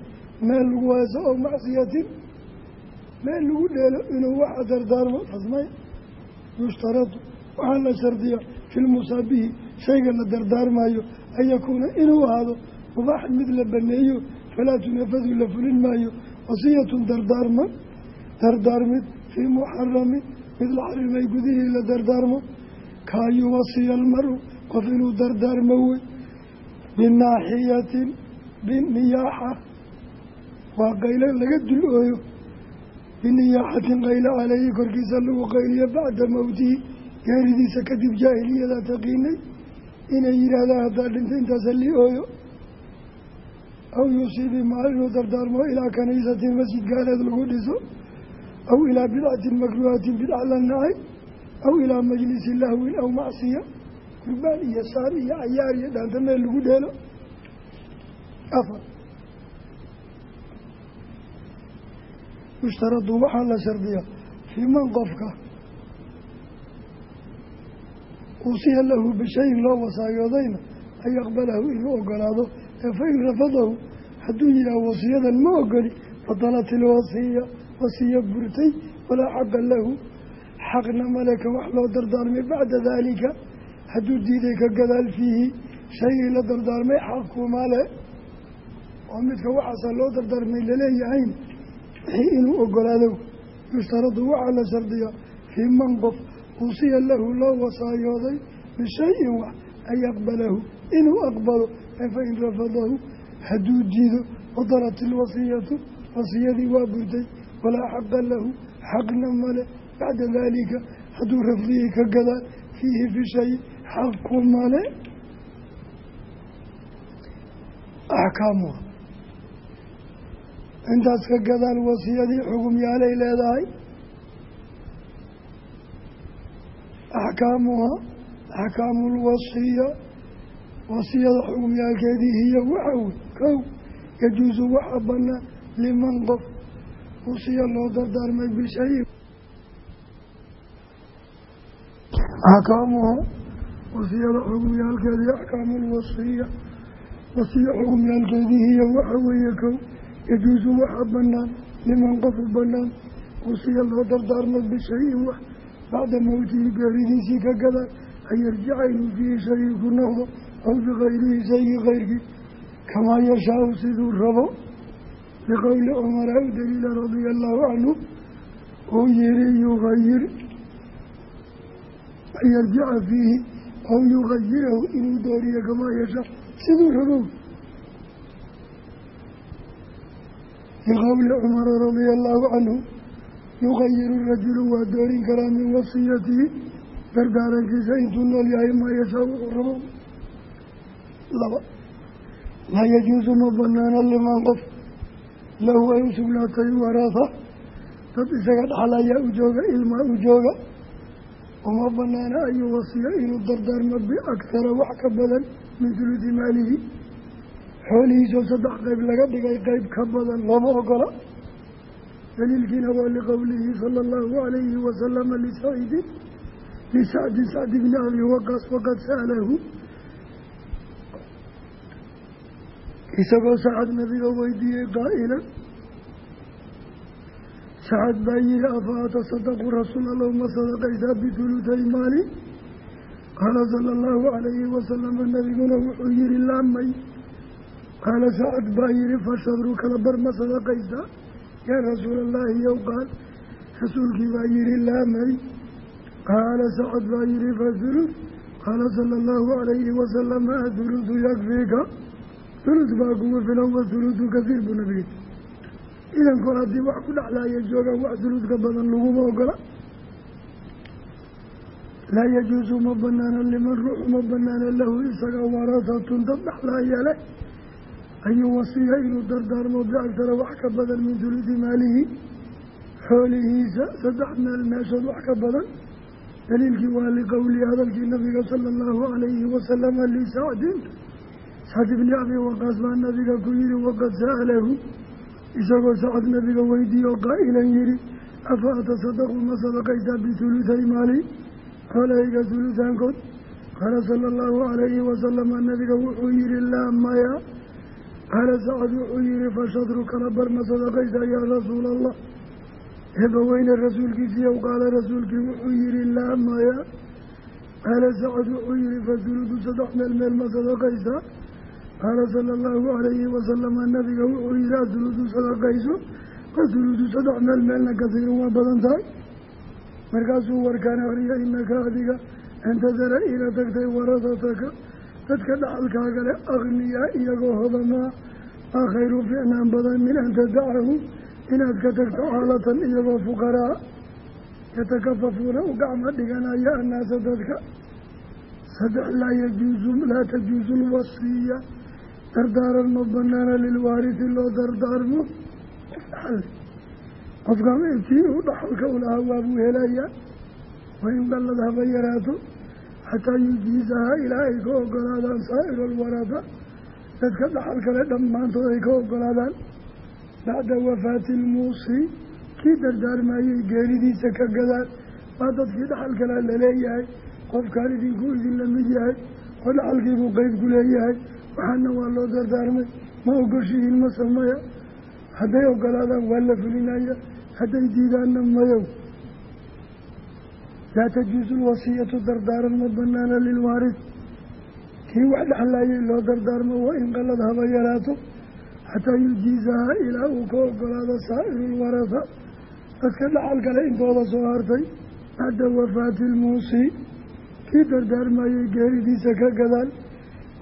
meel lagu heeso ow macsiyatin meel lagu dheelo inuu waxa dardaarmo tasmay yushtaradu waxaa la shardiyaa filmusaabihi shayga la dardaarmayo an yakuuna inuu ahaado mubaaxan mid la baneeyo falaa tunafadu la fulin maayo wasiyatun dardaarman dardaarmid fii muxaramin mid la xarimay gudihii la dardaarmo kaa yuwasiya almaru qof inuu dardaarmo wey binaaxiyatin biniyaaxa waa qaylo laga dul ooyo biniyaaxatin qaylo caleyhi korkiisa lagu qayliyo bacda mowtihi geeridiisa kadib jaahiliyada taqiinay inay yidhaahdaan haddaa dhintay intaasa lii ooyo aw yusiibi maa inuu dardaarmo ilaa kaniisatin masjid gaaleed lagu dhiso aw ilaa bidcatin makruuhatin bidca la nacay aw ilaa majlisi lahwin aw macsiya gurbaan iyo saar iyo cayaar iyo dhaanta meel lagu dheelo. Afar. Yushtaradu waxaa la shardiyaa fii man qofka uusiya lahu bishayin loo wasaayoodayna an yaqbalahu inuu ogolaado ee fa in rafadahu hadduu yidhaah wasiyadan ma ogoli badalat ilwasiya wasiya burtay walaa xaqa lahu. Xaqna maleka wax loo dardaarmay bacda daalika hadduu diiday ka gadaal fiihi shaygii la dardaarmay xaqkuma le oo midka waxaasa loo dardaarmay laleeyahayn wixii inuu ogolaado yushtaradu waxaa la shardiyaa fii man qof uusiya lahu loo wasaayooday bishayin wax an yaqbalahu. Inuu aqbalo ee fa in rafadahu? Hadduu diido wadalat ilwasiyatu wasiyadii waa burtay walaa xaqa lahu xaqna male. Bacda daalika hadduu rafdiyey ka gadaan fiihi fi shay xaqku male. Axkaamuha intaas ka gadaal wasiyadii xugumyaalay leedahay axkaamuha axkaamu lwasiya wasiyada xugumyaalkeedii hiyo waxa wey kow yajuusu waxaa banaan liman qof wasiya loo dardaarmay bishayi axkaamuha wasiyada xugumyaalkeedii axkaamu lwasiya wasiya xugumyaalkeedii hiyo waxa weeye kow yajuusu waxaa banaan liman qof u banaan wasiya loo dardaarmay bishayin wax bacda mowtihi geeridiisii ka gadaan an yarjica inuu fiihi shaygii ku noqdo aw bikayrihi shaygii kayrkii kamaa yashaau siduu rabo liqowli cumara u daliila radia allahu canhu uu yihi yugayir an yarjica fiihi aw yugayirahu inuu dooriyo kamaa yashaa siduu rabo liqowli cumara radia allahu canhu yugayiru rajulu waa doorin karaa min wasiyatihi dardaarankiisa intuu nool yahay maa yashaa wuxuu rabo laba laa yajuusu ma banaana liman qof lahu ay u sugnaatay waraha dad isaga dhaxlayaa u jooga ilmaa u jooga uma banaana ayuu wasiya inuu dardaarmo biakhara wax ka badan min huluudi maalihi xoolihiisoo saddex qeyb laga dhigay qeyb ka badan looma ogola daliilkiina waa liqowlihi sala allahu calayhi wasalama lisaciidin lisacdin sacdi bni abi waqaas waqad sa'alahu isagoo sacad nabiga weydiiyey qaa'ilan sacad baa yihi afa atasadaqu rasuul allow ma sadaqaysaa bihulutay maali qaala sala allahu calayhi wasalama nabiguna wuxuu yihi laamay qaala sacad baa yihi fashadru kala bar ma sadaqaysaa yaa rasuula allahi yow qaal rasuulkii baa yihi laamay qaala sacad baa yihi fahulud qaala sala allahu calayhi wasalama ahuludu yakfiika hulud baa kugu filan wahuludu kasiir buu nabiga idankood haddii wax ku dhexlaaya joogaan wax huludka badan laguma ogola laa yajuusu ma banaana liman ruux ma banaana lahu isaga warasatun dad dhexlaaya ayuu wasiya inuu dardaarmo biaktara wax ka badan min huluudi maalihi xoolihiisa saddex meel meeshood wax ka badan daliilkii waa liqowli hadalkii nabiga sala allahu calayhi wasalama lisacdin sacd ibni abi waqaas baa nabiga ku yihi waqad sa'alahu isagoo sacad nabiga weydiiye oo qaa'ilan yihi afa atasadaqu ma sadaqaysaa bihuluutay maali xoolahayga huluutaankood qaala sala allahu calayhi wasalama nabiga wuxuu yihi laa maya qaala sacad wuxuu yihi fashadru kala bar ma sadaqaysaa yaa rasuula allah eebaweyne rasuulkiisiiyow qaala rasuulkii wuxuu yihi laa maya qaala sacad wuxuu yihi fasuludu saddex meel meel ma sadaqaysaa qaala sala allahu calayhi wasalama nabiga wuxuu yihi asuludu sadaqayso wasuludu saddex meel meelna kasiirun waa badan tahay markaasuu warkaan akriya inaka adiga intadara ila tagtay waradataka dadka dhaxalkaaga leh akhniyaa iyagoo hodamaa aa khayru ficnaan badan min an tadacahu inaad ka tagto xaalatan iyagoo fuqaraa yatakafafuuna u gacmo dhiganaya annaasa dadka. Saddex laa yajuusu laa tajuusu lwasiya dardaaran ma banaana lilwaarisi loo dardaarmo. Qofka intii uu dhaxalka u lahaa waabuu helayaa wain qallad haba yaraato xataa yujiisahaa ilaa ay ka ogolaadaan saa'iru alwarada dadka dhaxal kale dhammaantood ay ka ogolaadaan bacda wafaati ilmuusi kii dardaarmayey geeridiisa ka gadaan baa dadkii dhaxal kalea la leeyahay qofkaan idinku idin la mid yahay oo dhaxalkiibuu qeyb ku leeyahay waxaana waa loo dardaarmay ma ogoshihiin ma sameya hadday ogolaadaan waa la fulinaya hadday diidaanna mayow laa tajuusu lwasiyatu dardaaran ma banaana lilwaarid kii wax dhexlaayay loo dardaarmo wa in qalad haba yaraato xataa yujiizahaa ilaa uu ka ogolaado saa'iru lwarasa dadka dhaxal kale intooda soo hartay bacda wafaati ilmuusii kii dardaarmayay geeridiisa ka gadaal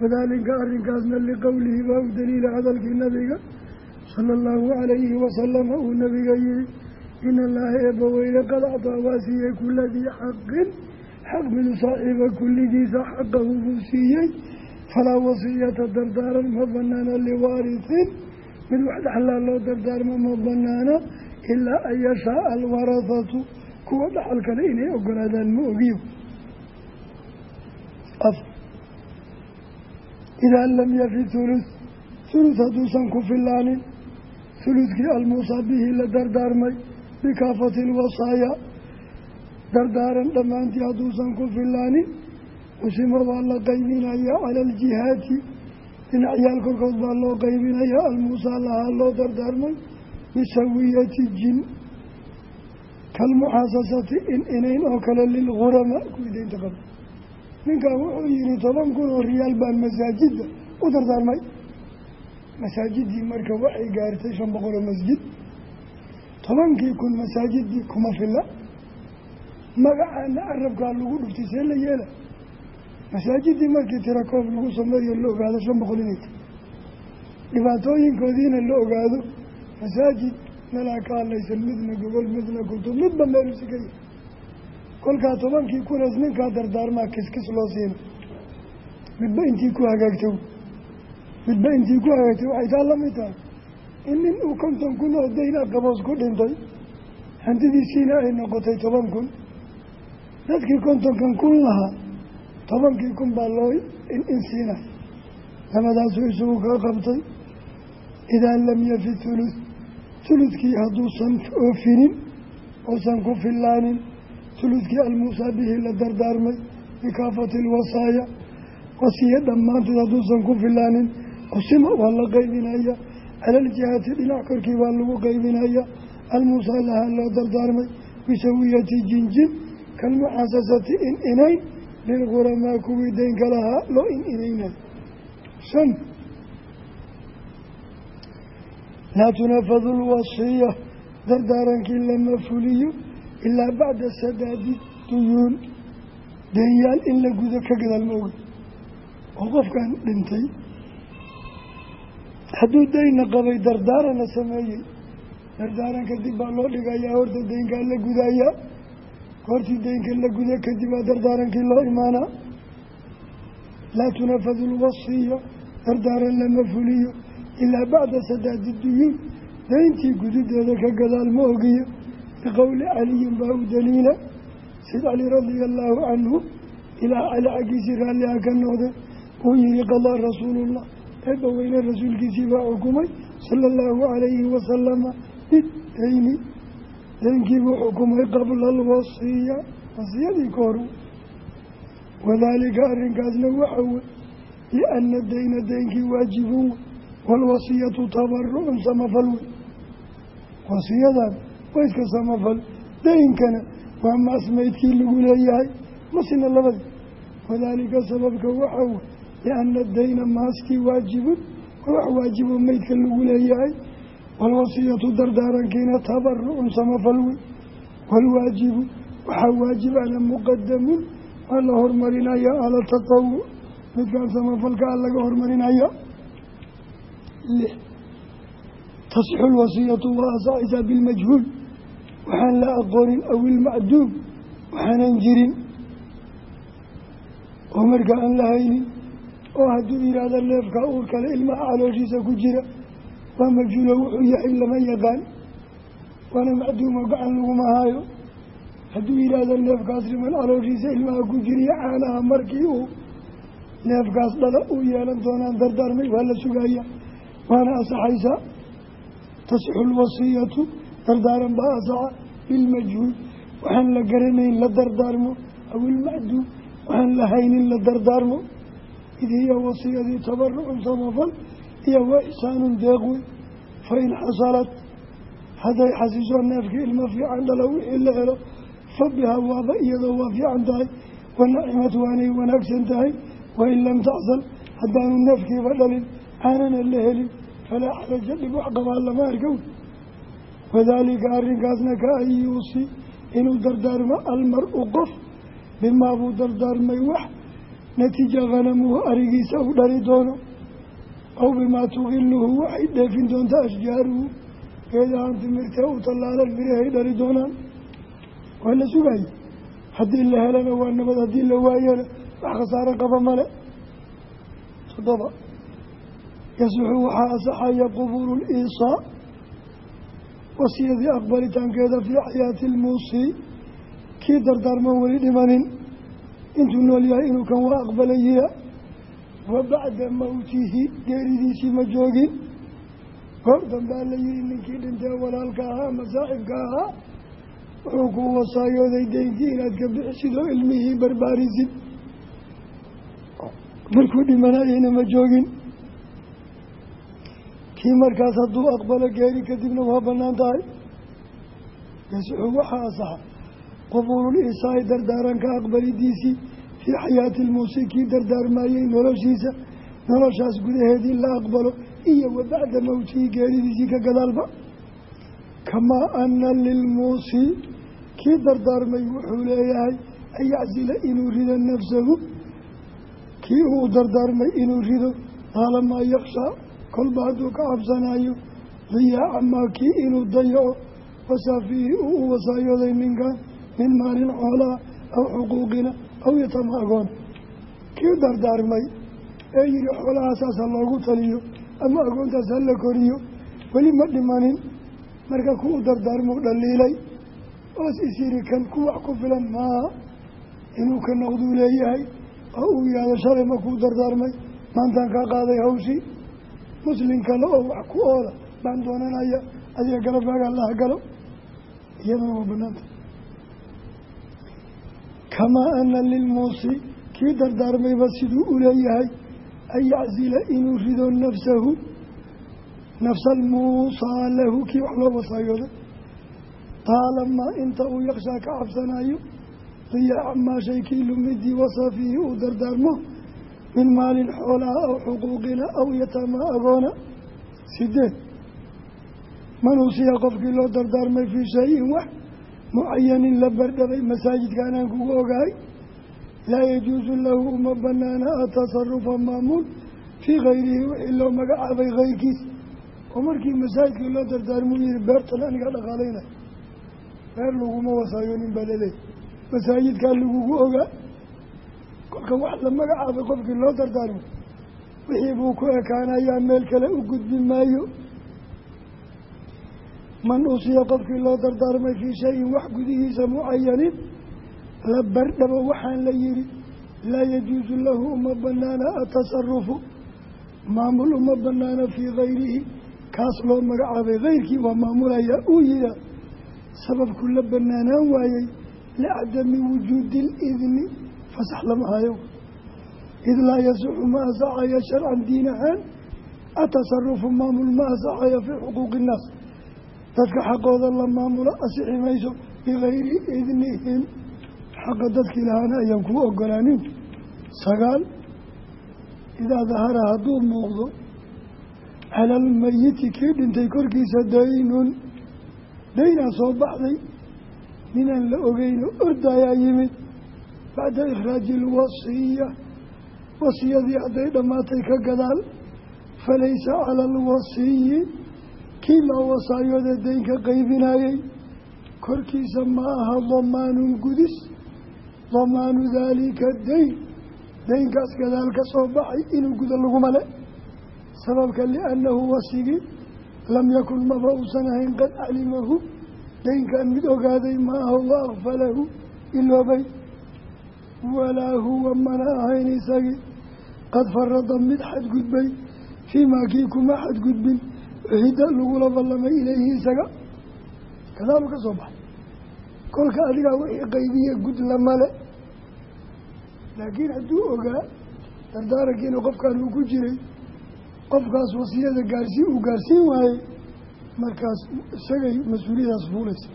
wadaalika arrinkaasna liqowlihi baa u daliila hadalkii nabiga sala allahu calayhi wasalama uu nabiga yihi in allaha eebbaweyne qad actaa waa siiyey kula dii xaqin xaq midu saaxiiba kulligiisa xaqahu buu siiyey. Falaa wasiyata dardaaran ma banaana liwaarisin. Mid wax dhexlaa loo dardaarmo ma banaana ilaa an yashaaa alwarahatu kuwa dhaxal kale inay ogolaadaan ma ogiyo. Idaa lam yafi hulus hulus hadduusan ku filaanin huludkii almuusaa bihi la dardaarmay bikaafati lwasaaya dardaaran dhammaantii hadduusan ku filaanin qusima waa la qaybinaya cala aljihaati dhinacyaal korkood baa loo qaybinaya almuusaa lahaa loo dardaarmay. Bisawiyati jin. Kalmuxaasasati in inayn oo kale lilghurama kuwii daynta qaba. Ninkan wuxuu yihi toban kun oo riyaal baan masaajidda u dardaarmay. Masaajiddii marka waxay gaartay shan boqol masjid tobankii kun masaajidii kuma filla magacaana carabkaa lagu dhuftay see la yeela. Masaajidii markii tirakoob lagu sameeyo la ogaado shan boqol inay dhibaatooyinkoodiina la ogaado masaajid meelaa ka hadlaysan midna gogol midna kutub midba meelusi ka yahay kolkaa tobankii kunaas ninkaa dardaarmaa kiskis loo siina midba intii ku hagaagto midba intii ku hagaagtay waxay taa la mid tahay in nin uu konton kun oo dayn aqaboos ku dhintay hantidiisiina ay noqotay toban kun. Dadkii kontonkan kun lahaa tobankii kun baa loo in siinay. Labadaasuu isugu kaa qabtay. Idaa lam yafi hulus huludkii hadduusan oofinin uusan ku filaanin huludkii almuusaa bihi la dardaarmay bikaafati alwasaaya wasiya dhammaanteed hadduusan ku filaanin qusima waa la qaybinaya cala aljihaati dhinac korkii baa lagu qaybinaya. Almuusaa lahaa loo dardaarmay. Bisawiyati jinjin kalmuxaasasati in inayn lilghuramaa kuwii daynka lahaa loo in inaynayo shan laa tunafadu lwasiya dardaarankii lama fuliyo ilaa bacda sadaadi duyuun deenyaal in la gudo ka gadaal ma oga. Oo qofkan dhintay hadduu dayna qabay dardaarana sameeyey. Dardaaran kadib baa loo dhigayaa horta daynkaa la gudayaa. Goortii daynka la guda kadib aa dardaarankii loo imaanaa. Laa tunafadu lwasiya dardaaran lama fuliyo. Ilaa bacda sadaadi duyuun dayntii gudideeda ka gadaal ma ogiyo. Biqowli caliyin baa u daliila. Sid cali radia allaahu canhu ilaa cali xaggiisii raalliha ka noqde uu yihi qadaa rasuulullah eebba weyne rasuulkiisii baa xukumay sala allahu calayhi wasalama bidayni daynkiibuu xukumay qabla alwasiya wasiyadii ka hor wadaalika arrinkaasna waxa wey liana dayna daynkii waajibun waalwasiyatu tabarucun samafal wey wasiyadan waa iska samafal daynkana waa maasmaydkii lagu leeyahay masina labadii wadaalika sababka waxa wey liana dayna maaskii waajibun waa wax waajibo meydka lagu leeyahay waalwasiyatu dardaarankiina tabarucun samafal wey waalwaajibu waxaa waajibana muqadamun waa la hormarinaya ala tatawuc midkaan samafalka a laga hormarinaya tasixu lwasiyatu waa asaxisaa bilmajhuul waxaan la aqoonin aw ilmacduum waxaanan jirin oo marka aan la haynin oo hadduu yidhaahdo neefkaa uur kale ilmaha calooshiisa ku jira waa majhuulo wuxuu yahay lama yaqaan. Waana macduumo gacan laguma haayo. Hadduu yidhaahdo neefkaas riman calooshiisa ilmaha ku jiriya caanaha markii uu neefkaas dhala uu yeelan doonaan dardaarmay waa la sugaya waana asaxaysaa tasixu lwasiyatu dardaaran baa asaxa bilmajhuul waxaan la garanayn la dardaarmo. Aw ilmacduum waxaan la haynin la dardaarmo id hiya wasiyadii tabarucun samafal iyo wa ixsaanun deeqwi. Fa in xasalad hadday xasiso neefkii ilmo fiican dhalo wixii la helo fa biha waaba iyadoo waa fiican tahay wa nacimad waanay wanaagsan tahay wain lam taxsal haddaanu neefkiiba dhalin aanana la helin falaa xaraja dhib wax qabaa lama arkow wadaalika arrinkaasna ka an yuusi inuu dardaarmo almar-u qof bimaa buu dardaarmay wax natiija khanamuhu arigiisa u dhali doono aw bimaa tuqiluhu waxay dheefin doonta ashjaaruhu geedahan timirtee u tallaalan mirahay dhali doonaan waa la sugaya haddii la helana waa nabad haddii la waayana wax khasaaro qaba male toddoba yasixu waxaa asaxaya qubuulu liisaa wasiyadii aqbalitaankeeda fii xayaati lmuusii kii dardaarman weli dhimanin intuu nool yahay inuu kan waa aqbalayira wa bacda mawtihi geeridiisii ma joogin. Goor dambaa la yihi ninkii dhintee walaalka ahaa ama saaxibka ahaa. Wuxuu ku wasaayooday deynkii inaad ka bixisidoo ilmihii barbaarisid. Markuu dhimanayeyna ma joogin. Kii markaas hadduu aqbalo geeri kadibna waa bannaan tahay. Yasixu waxaa asaxa qubuulul isaa'i dardaaranka aqbalidiisii fii xayaati lmuusi kii dardaarmaayey noloshiisa noloshaas gudaheedii la aqbalo iyo wa bacda mawtihi geeridiisii ka gadaalba kamaa ana lilmuusi kii dardaarmay wuxuu leeyahay an yacsila inuu rido nafsahu kii uu dardaarmay inuu rido taalamaa yakshaa kolba hadduu ka cabsanayo diyaaca maa kii inuu dayaco wasaafiihi uu u wasaayooday ninkan min maalin xoolaha aw xuquuqina aw yatama agoon kii dardaarmay ee yihi xoolahaasaas ha loogu taliyo ama agoontaas ha la koriyo weli ma dhimanin. Marka ku u dardaarmuu dhaliilay oos isyiri kan ku wax ku filan maa inuu ka noqduu leeyahay oo uu yihahdo shalay ma kuu dardaarmay maantaan kaa qaaday hawshii. Muslim kale oo wax ku oola baan doonanaya adiga galabkaaga allaha galo. Iyadana waa banaanta kamaa ana lilmuusi kii dardaarmayba siduu u leeyahay an yaczila inuu rido nafsahu nafsa almuusaa lahu kii wax loo wasaayooday taalamaa inta uu yakshaa ka cabsanayo diyaaca maa shaykii lumidii wasafihi uu dardaarmo min maalin xoolaha aw xuquuqina aw yatamaa agoona. Sideed manuusiya qofkii loo dardaarmay fii shay-in wax mucayanin la bardhabay masaajidka anaan kugu ogahay. Laa yajuusu lahu uma banaana atasarufa maamuul fii kayrihi wixii loo magacaabay kayrkiis oo markii masaajidkii loo dardaarmuu yihi beertan aniga dhaqaalaynay beer laguma wasaayonin baa laleeyahy masaajidkaa lagugu ogaa kolka wax la magacaabay qofkii loo dardaarmo wixii buu ku ekaanayaa meel kale u gudbi maayo man uusiya qofkii loo dardaarmay fii shayin wax gudihiisa mucayanin la bardhabo waxaan la yihi laa yajuusu lahu uma banaana atasarufu maamul uma banaana fii kayrihi kaas loo magacaabay kayrkii waa maamulayaa uu yihaa sababku la banaanaan waayey licadami wujuudi lidni fasax lama hayo. Id laa yasixu ma asaxaya sharcan diin ahaan atasarufu maamul ma asaxaya fii xuquuqi innaas dadka xaqooda la maamulo asixi mayso bikayri idnihim. Xaqa dadkii lahaana ayaan kuu ogolaanin sagaal idaa dahara hadduu muuqdo cala almayiti kii dhintay korkiisa daynun. Daynaa soo baxday ninaan la ogeyno ordayaa yimid. Bacda ikhraaji alwasiya wasiyadii hadday dhammaatay ka gadaal. Falaysa cala alwasiyi kii loo wasaayooda deynka qaybinayey korkiisa ma aha damaanun gudis. Damaanu daalika dayn deynkaas gadaal ka soo baxay inuu gudo laguma le sababka liannahu wasigii lam yakun maba uusan ahayn qad calimahu. Deynkan mid ogaaday ma aha wa akfalahu iloobay. Walaa huwa mana ahayn isagii. Qad farada mid xadgudbay fii maa kii kuma xadgudbin hidda lagula ballamay ilayhi isaga gadaalu ka soo baxay. Kolka adigaa wixii qaybiye gud lamale laakiin hadduu ogaa dardaarankiina qofkan uu ku jiray qofkaas wasiyada gaarsiin uu gaarsiin waayey markaas isagay mas'uuliyadaas fuulaysa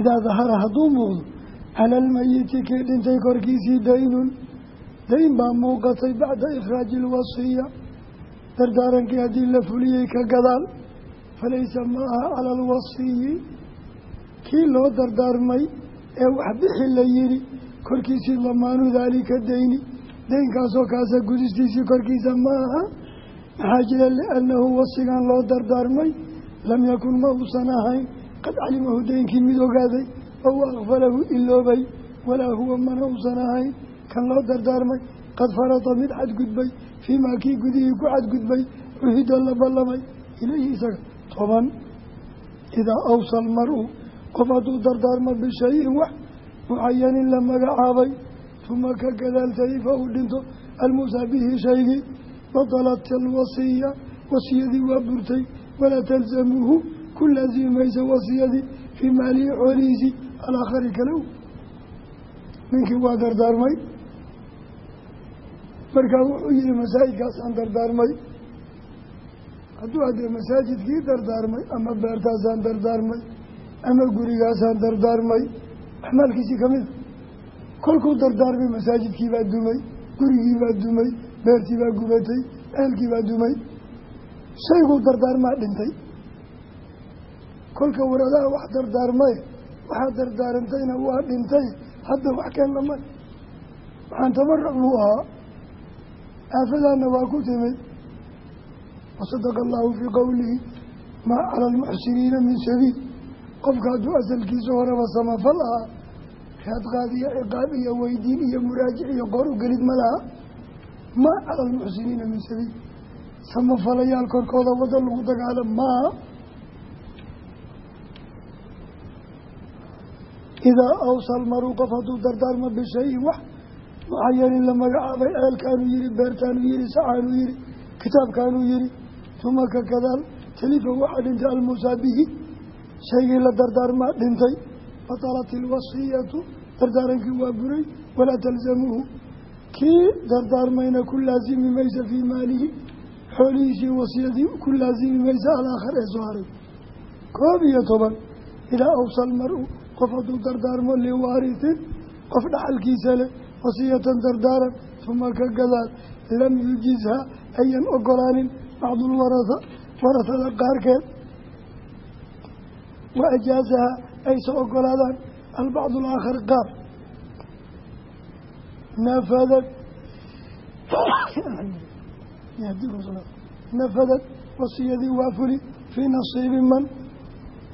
idaa dahara hadduu muuqdo cala almayiti kii dhintay korkiisii daynun dayn baa muuqatay bacda ikhraaji ilwasiya dardaarankii haddii la fuliyey ka gadaal falaysa maaha cala alwasiyi kii loo dardaarmay ee wax bixi la yidhi korkiisii damaanu daalika dayni daynkaasoo kaasa gudistiisii korkiisa ma aha maxaa jira liannahu wasigan loo dardaarmay lam yakun ma uusan ahayn qad calimahu daynkii mid ogaaday ow akfalahu iloobay walaa huwa mana uusan ahayn kan loo dardaarmay qad farada mid xadgudbay fii maa kii gudihii ku xadgudbay cuhida la ballamay ilayhi isaga. Toban idaa awsa almar-u qof hadduu dardaarmo bishayin wax mucayanin la magacaabay tuma ka gadaal talifa uu dhinto almuusaa bihi shaygii batalat alwasiya wasiyadii waa burtay walaa talzamuhu ku laasimi maysa wasiyadii fii maalihi xoolihiisii alaakhari kale ninkii waa dardaarmay markaa wuxuu yihi masaajidkaasaan dardaarmay. Hadduu haddee masaajidkii dardaarmay ama beertaasaan dardaarmay ama gurigaasaan dardaarmay axmaalkiisii kamida kolkuu dardaarmay masaajidkii baa dumay gurigii baa dumay beertii baa gubatay ehelkii baa dumay. Shayguu dardaarmaa dhintay. Kolka waradaha wax dardaarmay waxaa dardaarantayna waa dhintay. Hadda wax keen lamay waxaan tabarac buu ahaa aafadaana waa ku timid wasadaqa allahu fii qowlihi maa cala almuxsiniina min sabiil qofka hadduu asalkiisa horeba samafal ahaa raadqaad iyo ciqaab iyo weydiin iyo muraajic iyo qoor u gelid ma laha maa cala almuxsiniina min sabiil samafalayaal korkooda wadda lagu dagaalo maaha idaa awsa almaru qof hadduu dardaarmo bishayin wax mucayanin la magacaabay ceelkaanuu yihi beertaanuu yihi sacaanuu yihi kitaabkaanuu yihi tuma ka kadaal talifa waxaa dhintay almuusaa bihi shaygii la dardaarmaa dhintay. Batalat ilwasiyatu dardaarankii waa buray walaa talzamuhu. Kii dardaarmayna ku laasimi maysa fii maalihi. Xoolihiisii wasiyadii ku laasimi maysa alaakhar ee soo haray. Koob iyo toban idaa awsa almar-u qof hadduu dardaarmo liwaaritin qof dhaxalkiisa leh wasiyatan dardaaran uma ka gadaal lam yujizha ayan ogolaanin bacdulwarasa warasada qaarkeed wa ajaasaha aysa ogolaadaan albacdu alaakhar qaar nafadad nafadad wasiyadii waa fuli fii nasiibi man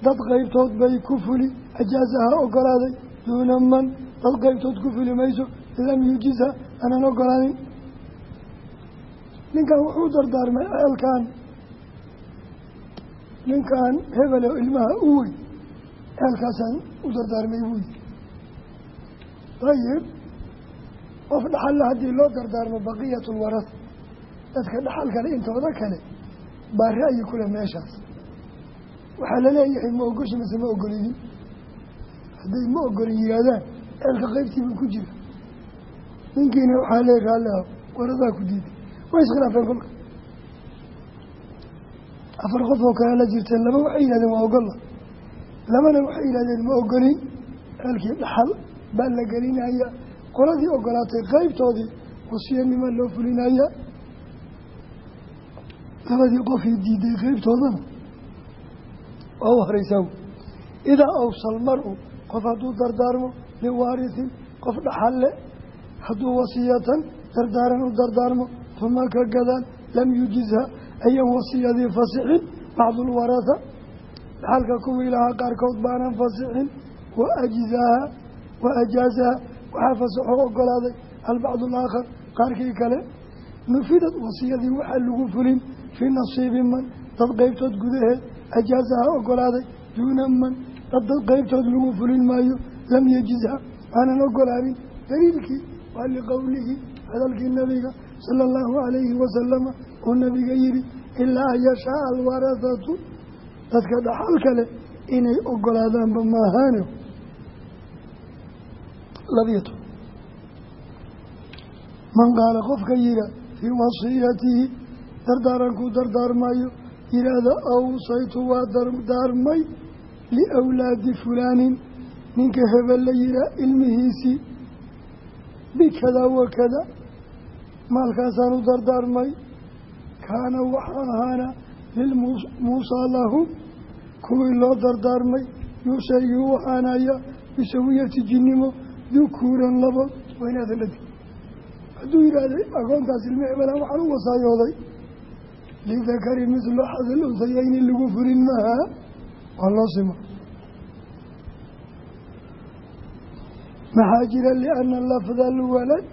dad qeybtood bay ku fuli ajaasaha ogolaaday duuna man dad qeybtood ku fuli mayso lam yujizha aanan ogolaanin ninkan wuxuu dardaarmay ceelkan ninkan hebel oo ilmaha u weyn ceelkaasaan u dardaarmay buuyi dayib qof dhaxalla haddii loo dardaarmo baqiyat lwarasa dadka dhaxal kale intooda kale baa ra'yi kule meeshaas. Waxaa la leeyahay ma ogosha mise ma ogolinin hadday ma ogolin yihaahdaan ceelka qeybtiibuu ku jira ninkiina waxaa lee raalli ah waradaa ku diiday way iskhilaafeen kolka. Afar qof oo kale la jirteen laba waxay yihahdeen waa ogolla labana waxay yihahdeen ma ogolin ceelkii dhaxal baa la gelinaya qoladii ogolaatay qeybtoodii wasiyanima loo fulinaya labadii qofii diiday qeybtoodana waa u horeysaa idaa awsal mar-u qof hadduu dardaarmo liwaarisin qof dhaxalle hadduu wasiyatan dardaaran u dardaarmo uma ka gadaan lam yujizha ayan wasiyadii fasixin bacdulwarasa dhaxalka kuwii lahaa qaarkood baanan fasixin wa ajzaaha wa ajaasaha waxaa fasaxo ogolaaday albacdu alaakhar qaarkii kale. Nufidad wasiyadii waxaa lagu fulin fii nasiibi man dad qeybtood gudaheed ajaasaha ogolaaday duuna man dad dad qeybtood lagu fulin maayo lam yajizha aanan ogolaanin daliilkii waa liqowlihi hadalkii nabiga sala allahu calayhi wasalama uu nabiga yihi ilaa an yashaaa alwarahatu dadka dhaxal kale inay ogolaadaanba maahaano labiyo toban. Man qaala qofka yidha fii wasiyatihi dardaarankuu dardaarmayo yidhaahda awsaytu waa dardaarmay liawlaadi fulaanin. Ninka hebel la yihaa ilmihiisii bikada wakada maalkaasaan u dardaarmay kaana waxaa ahaana lilmuusaa lahum kuwii loo dardaarmay yuusaygii u ahaanaya bisawiyati jinnimo dukuuran labo. Waa inaadan dhadi hadduu yidhaahday agoontaas ilmi hebelaan waxaan u wasaayooday lidakari mislu xadil unsayayni lagu furin maha waa loo simo maxaa jira liana lafda alwalad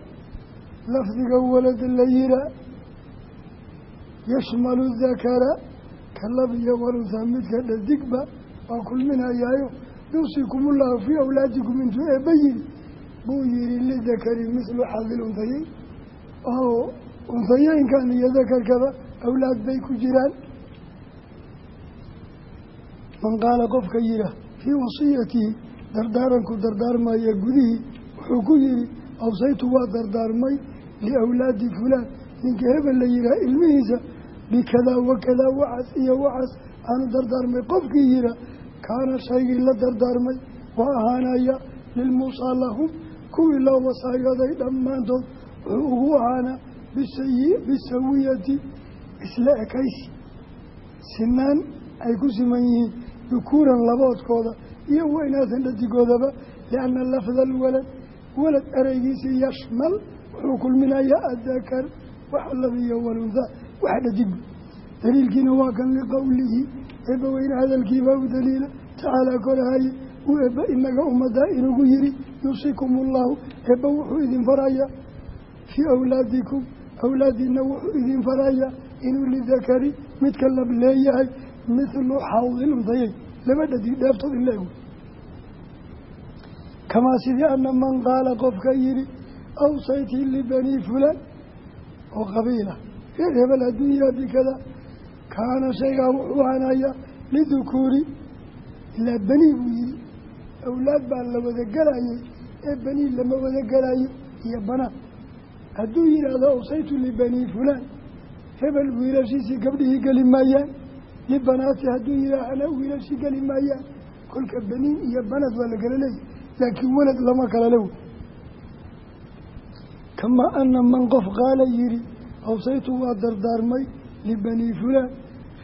lafdiga walad la yihaa yashmalu dakara ka lab iyo walunsaa midka dhadigba waa kulminayaayo. Yuusikumullahu fii awlaadikum intuu eebba yiri buu yihi lidakari mislu xadil unhayeyn oo unhayeynkan iyo dakarkaba awlaad bay ku jiraan. Man qaala qofka yihaa fii wasiyatihi dardaaranku dardaarmaya gudihii. Wuxuu ku yihi awsaytu waa dardaarmay liawlaadi fulaan. Ninka hebel la yihaha ilmihiisa bikadaa wakadaa wacas iyo wacas aanu dardaarmay. Qofkii yihaa kaana shaygii la dardaarmay waa ahaanaya lilmuusaa lahum kuwii loo wasaayooday dhammaantood wuxuu ugu ahaanaa bisawiyati isla ekaysi. Sinaan ay ku siman yihiin dukuuran laboodkooda iyo waynaasan dhadigoodaba lianna lafda alwalad walad ereygiisii yashmal wuxuu kulminayaa adakar wax labiyo walunhaa wax dhadigba daliilkiina waa kan liqowlihi eebba weyne hadalkiibaa u daliila tacaalaa korahaye uu eebba inaga ummadaa inugu yiri yuusikum ullahu eebba wuxuu idin farayaa fii awlaadikum awlaadiina wuxuu idin farayaa inuu lidakari midka lab leeyahay mithlu xawdil untayay laba dhadi dheeftood in la kamaa sidii ana man qaala qofka yihi awsaytii libanii fulaan oo qabiila reer hebel adduunyaa bikada kaana shaygaa wuxuu hanayaa lidukuuri ilaa banii buu yihi awlaad baa la wada gelayay ee banii lama wada gelayo iyo banaan hadduu yidhaahdo awsaytu libanii fulaan hebel wiilashiisii gabdhihii geli maayaan libanaati hadduu yidhaahana wiilashii geli maayaan kolka baniin iyo banad waa la leeyahy laakiin walad lama kala lew kamaa ana man qof qaala yihi awsaytu waa dardaarmay libanii fulaan.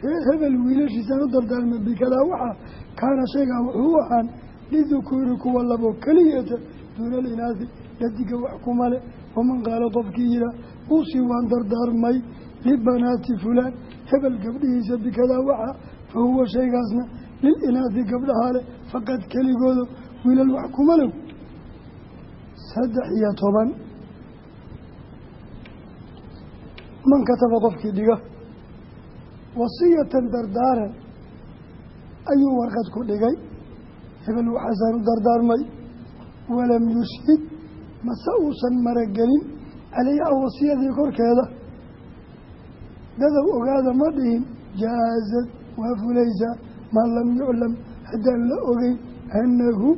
Reer hebel wiilashiisaan u dardaarmay bikadaa waxaa kaana shaygaa wuxuu u ahaan lidukuuri kuwa labo keliyata duuna alinaasi dhadiga wax kuma le waman qaala qofkii yihaa uusii waan dardaarmay libanaati fulaan. Hebel gabdhihiisa bikadaa waxaa fa huwa shaygaasna lilinaasi gabdhahaa leh faqad keligooda wiilal wax kuma lew saddex iyo toban. Man kataba qofkii dhiga. Wasiyatan dardaaran ayuu warqad ku dhigay. Hebel waxaasaan dardaarmay. Walam yushhid mase uusan maragelin caleyha wasiyadii korkeeda. Dadow ogaada ma dhihin jaazad waa fulaysaa. Maa lam yuclam haddaan la ogeyn annahu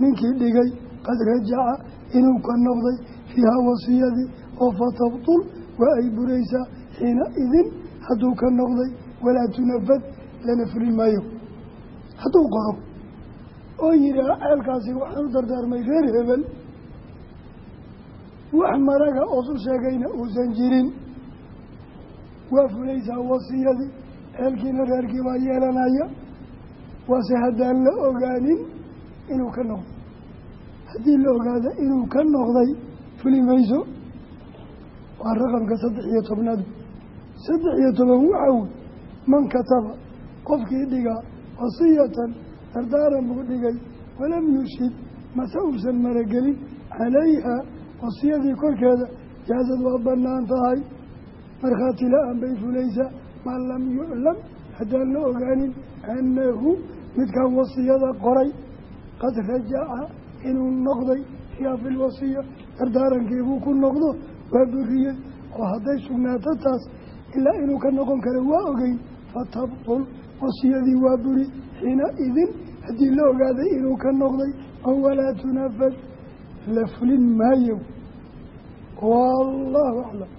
ninkii dhigay qad rajaca inuu ka noqday fiihaa wasiyadii oo fatabtul waa ay buraysaa xiina idin hadduu ka noqday walaa tunafad lana fulin maayo hadduu qoro oo yidhaah ceelkaasi waxaan u dardaarmay reer hebel wax maraga oosu sheegayna uusan jirin waa fulaysaa wasiyadii ceelkiina reerkii baa yeelanaya waase haddaan la ogaanin inuu ka noqday haddii la ogaado inuu ka noqday fuli mayso. Waa raqamka saddex iyo tobnaad. Saddex iyo toban waxaa wey man kataba qofkii dhigaa wasiyatan dardaaran buu dhigay walam yushhid mase uusan maragelin calayha wasiyadii korkeeda jaasad waa bannaan tahay. Markhaati la'aan bay fulaysaa maa lam yuclam haddaan la ogaanin annahu midkaan wasiyada qoray qad rajaca inuu noqday fiiha fi lwasiya dardaarankiibuu ku noqdo waa buriyey oo hadday sugnaato taas ilaa inuu ka noqon karo waa ogeyn fatabtul wasiyadii waa buri xiina idin haddii la ogaaday inuu ka noqday oo walaa tunafad la fulin maayo. Wallahu aclam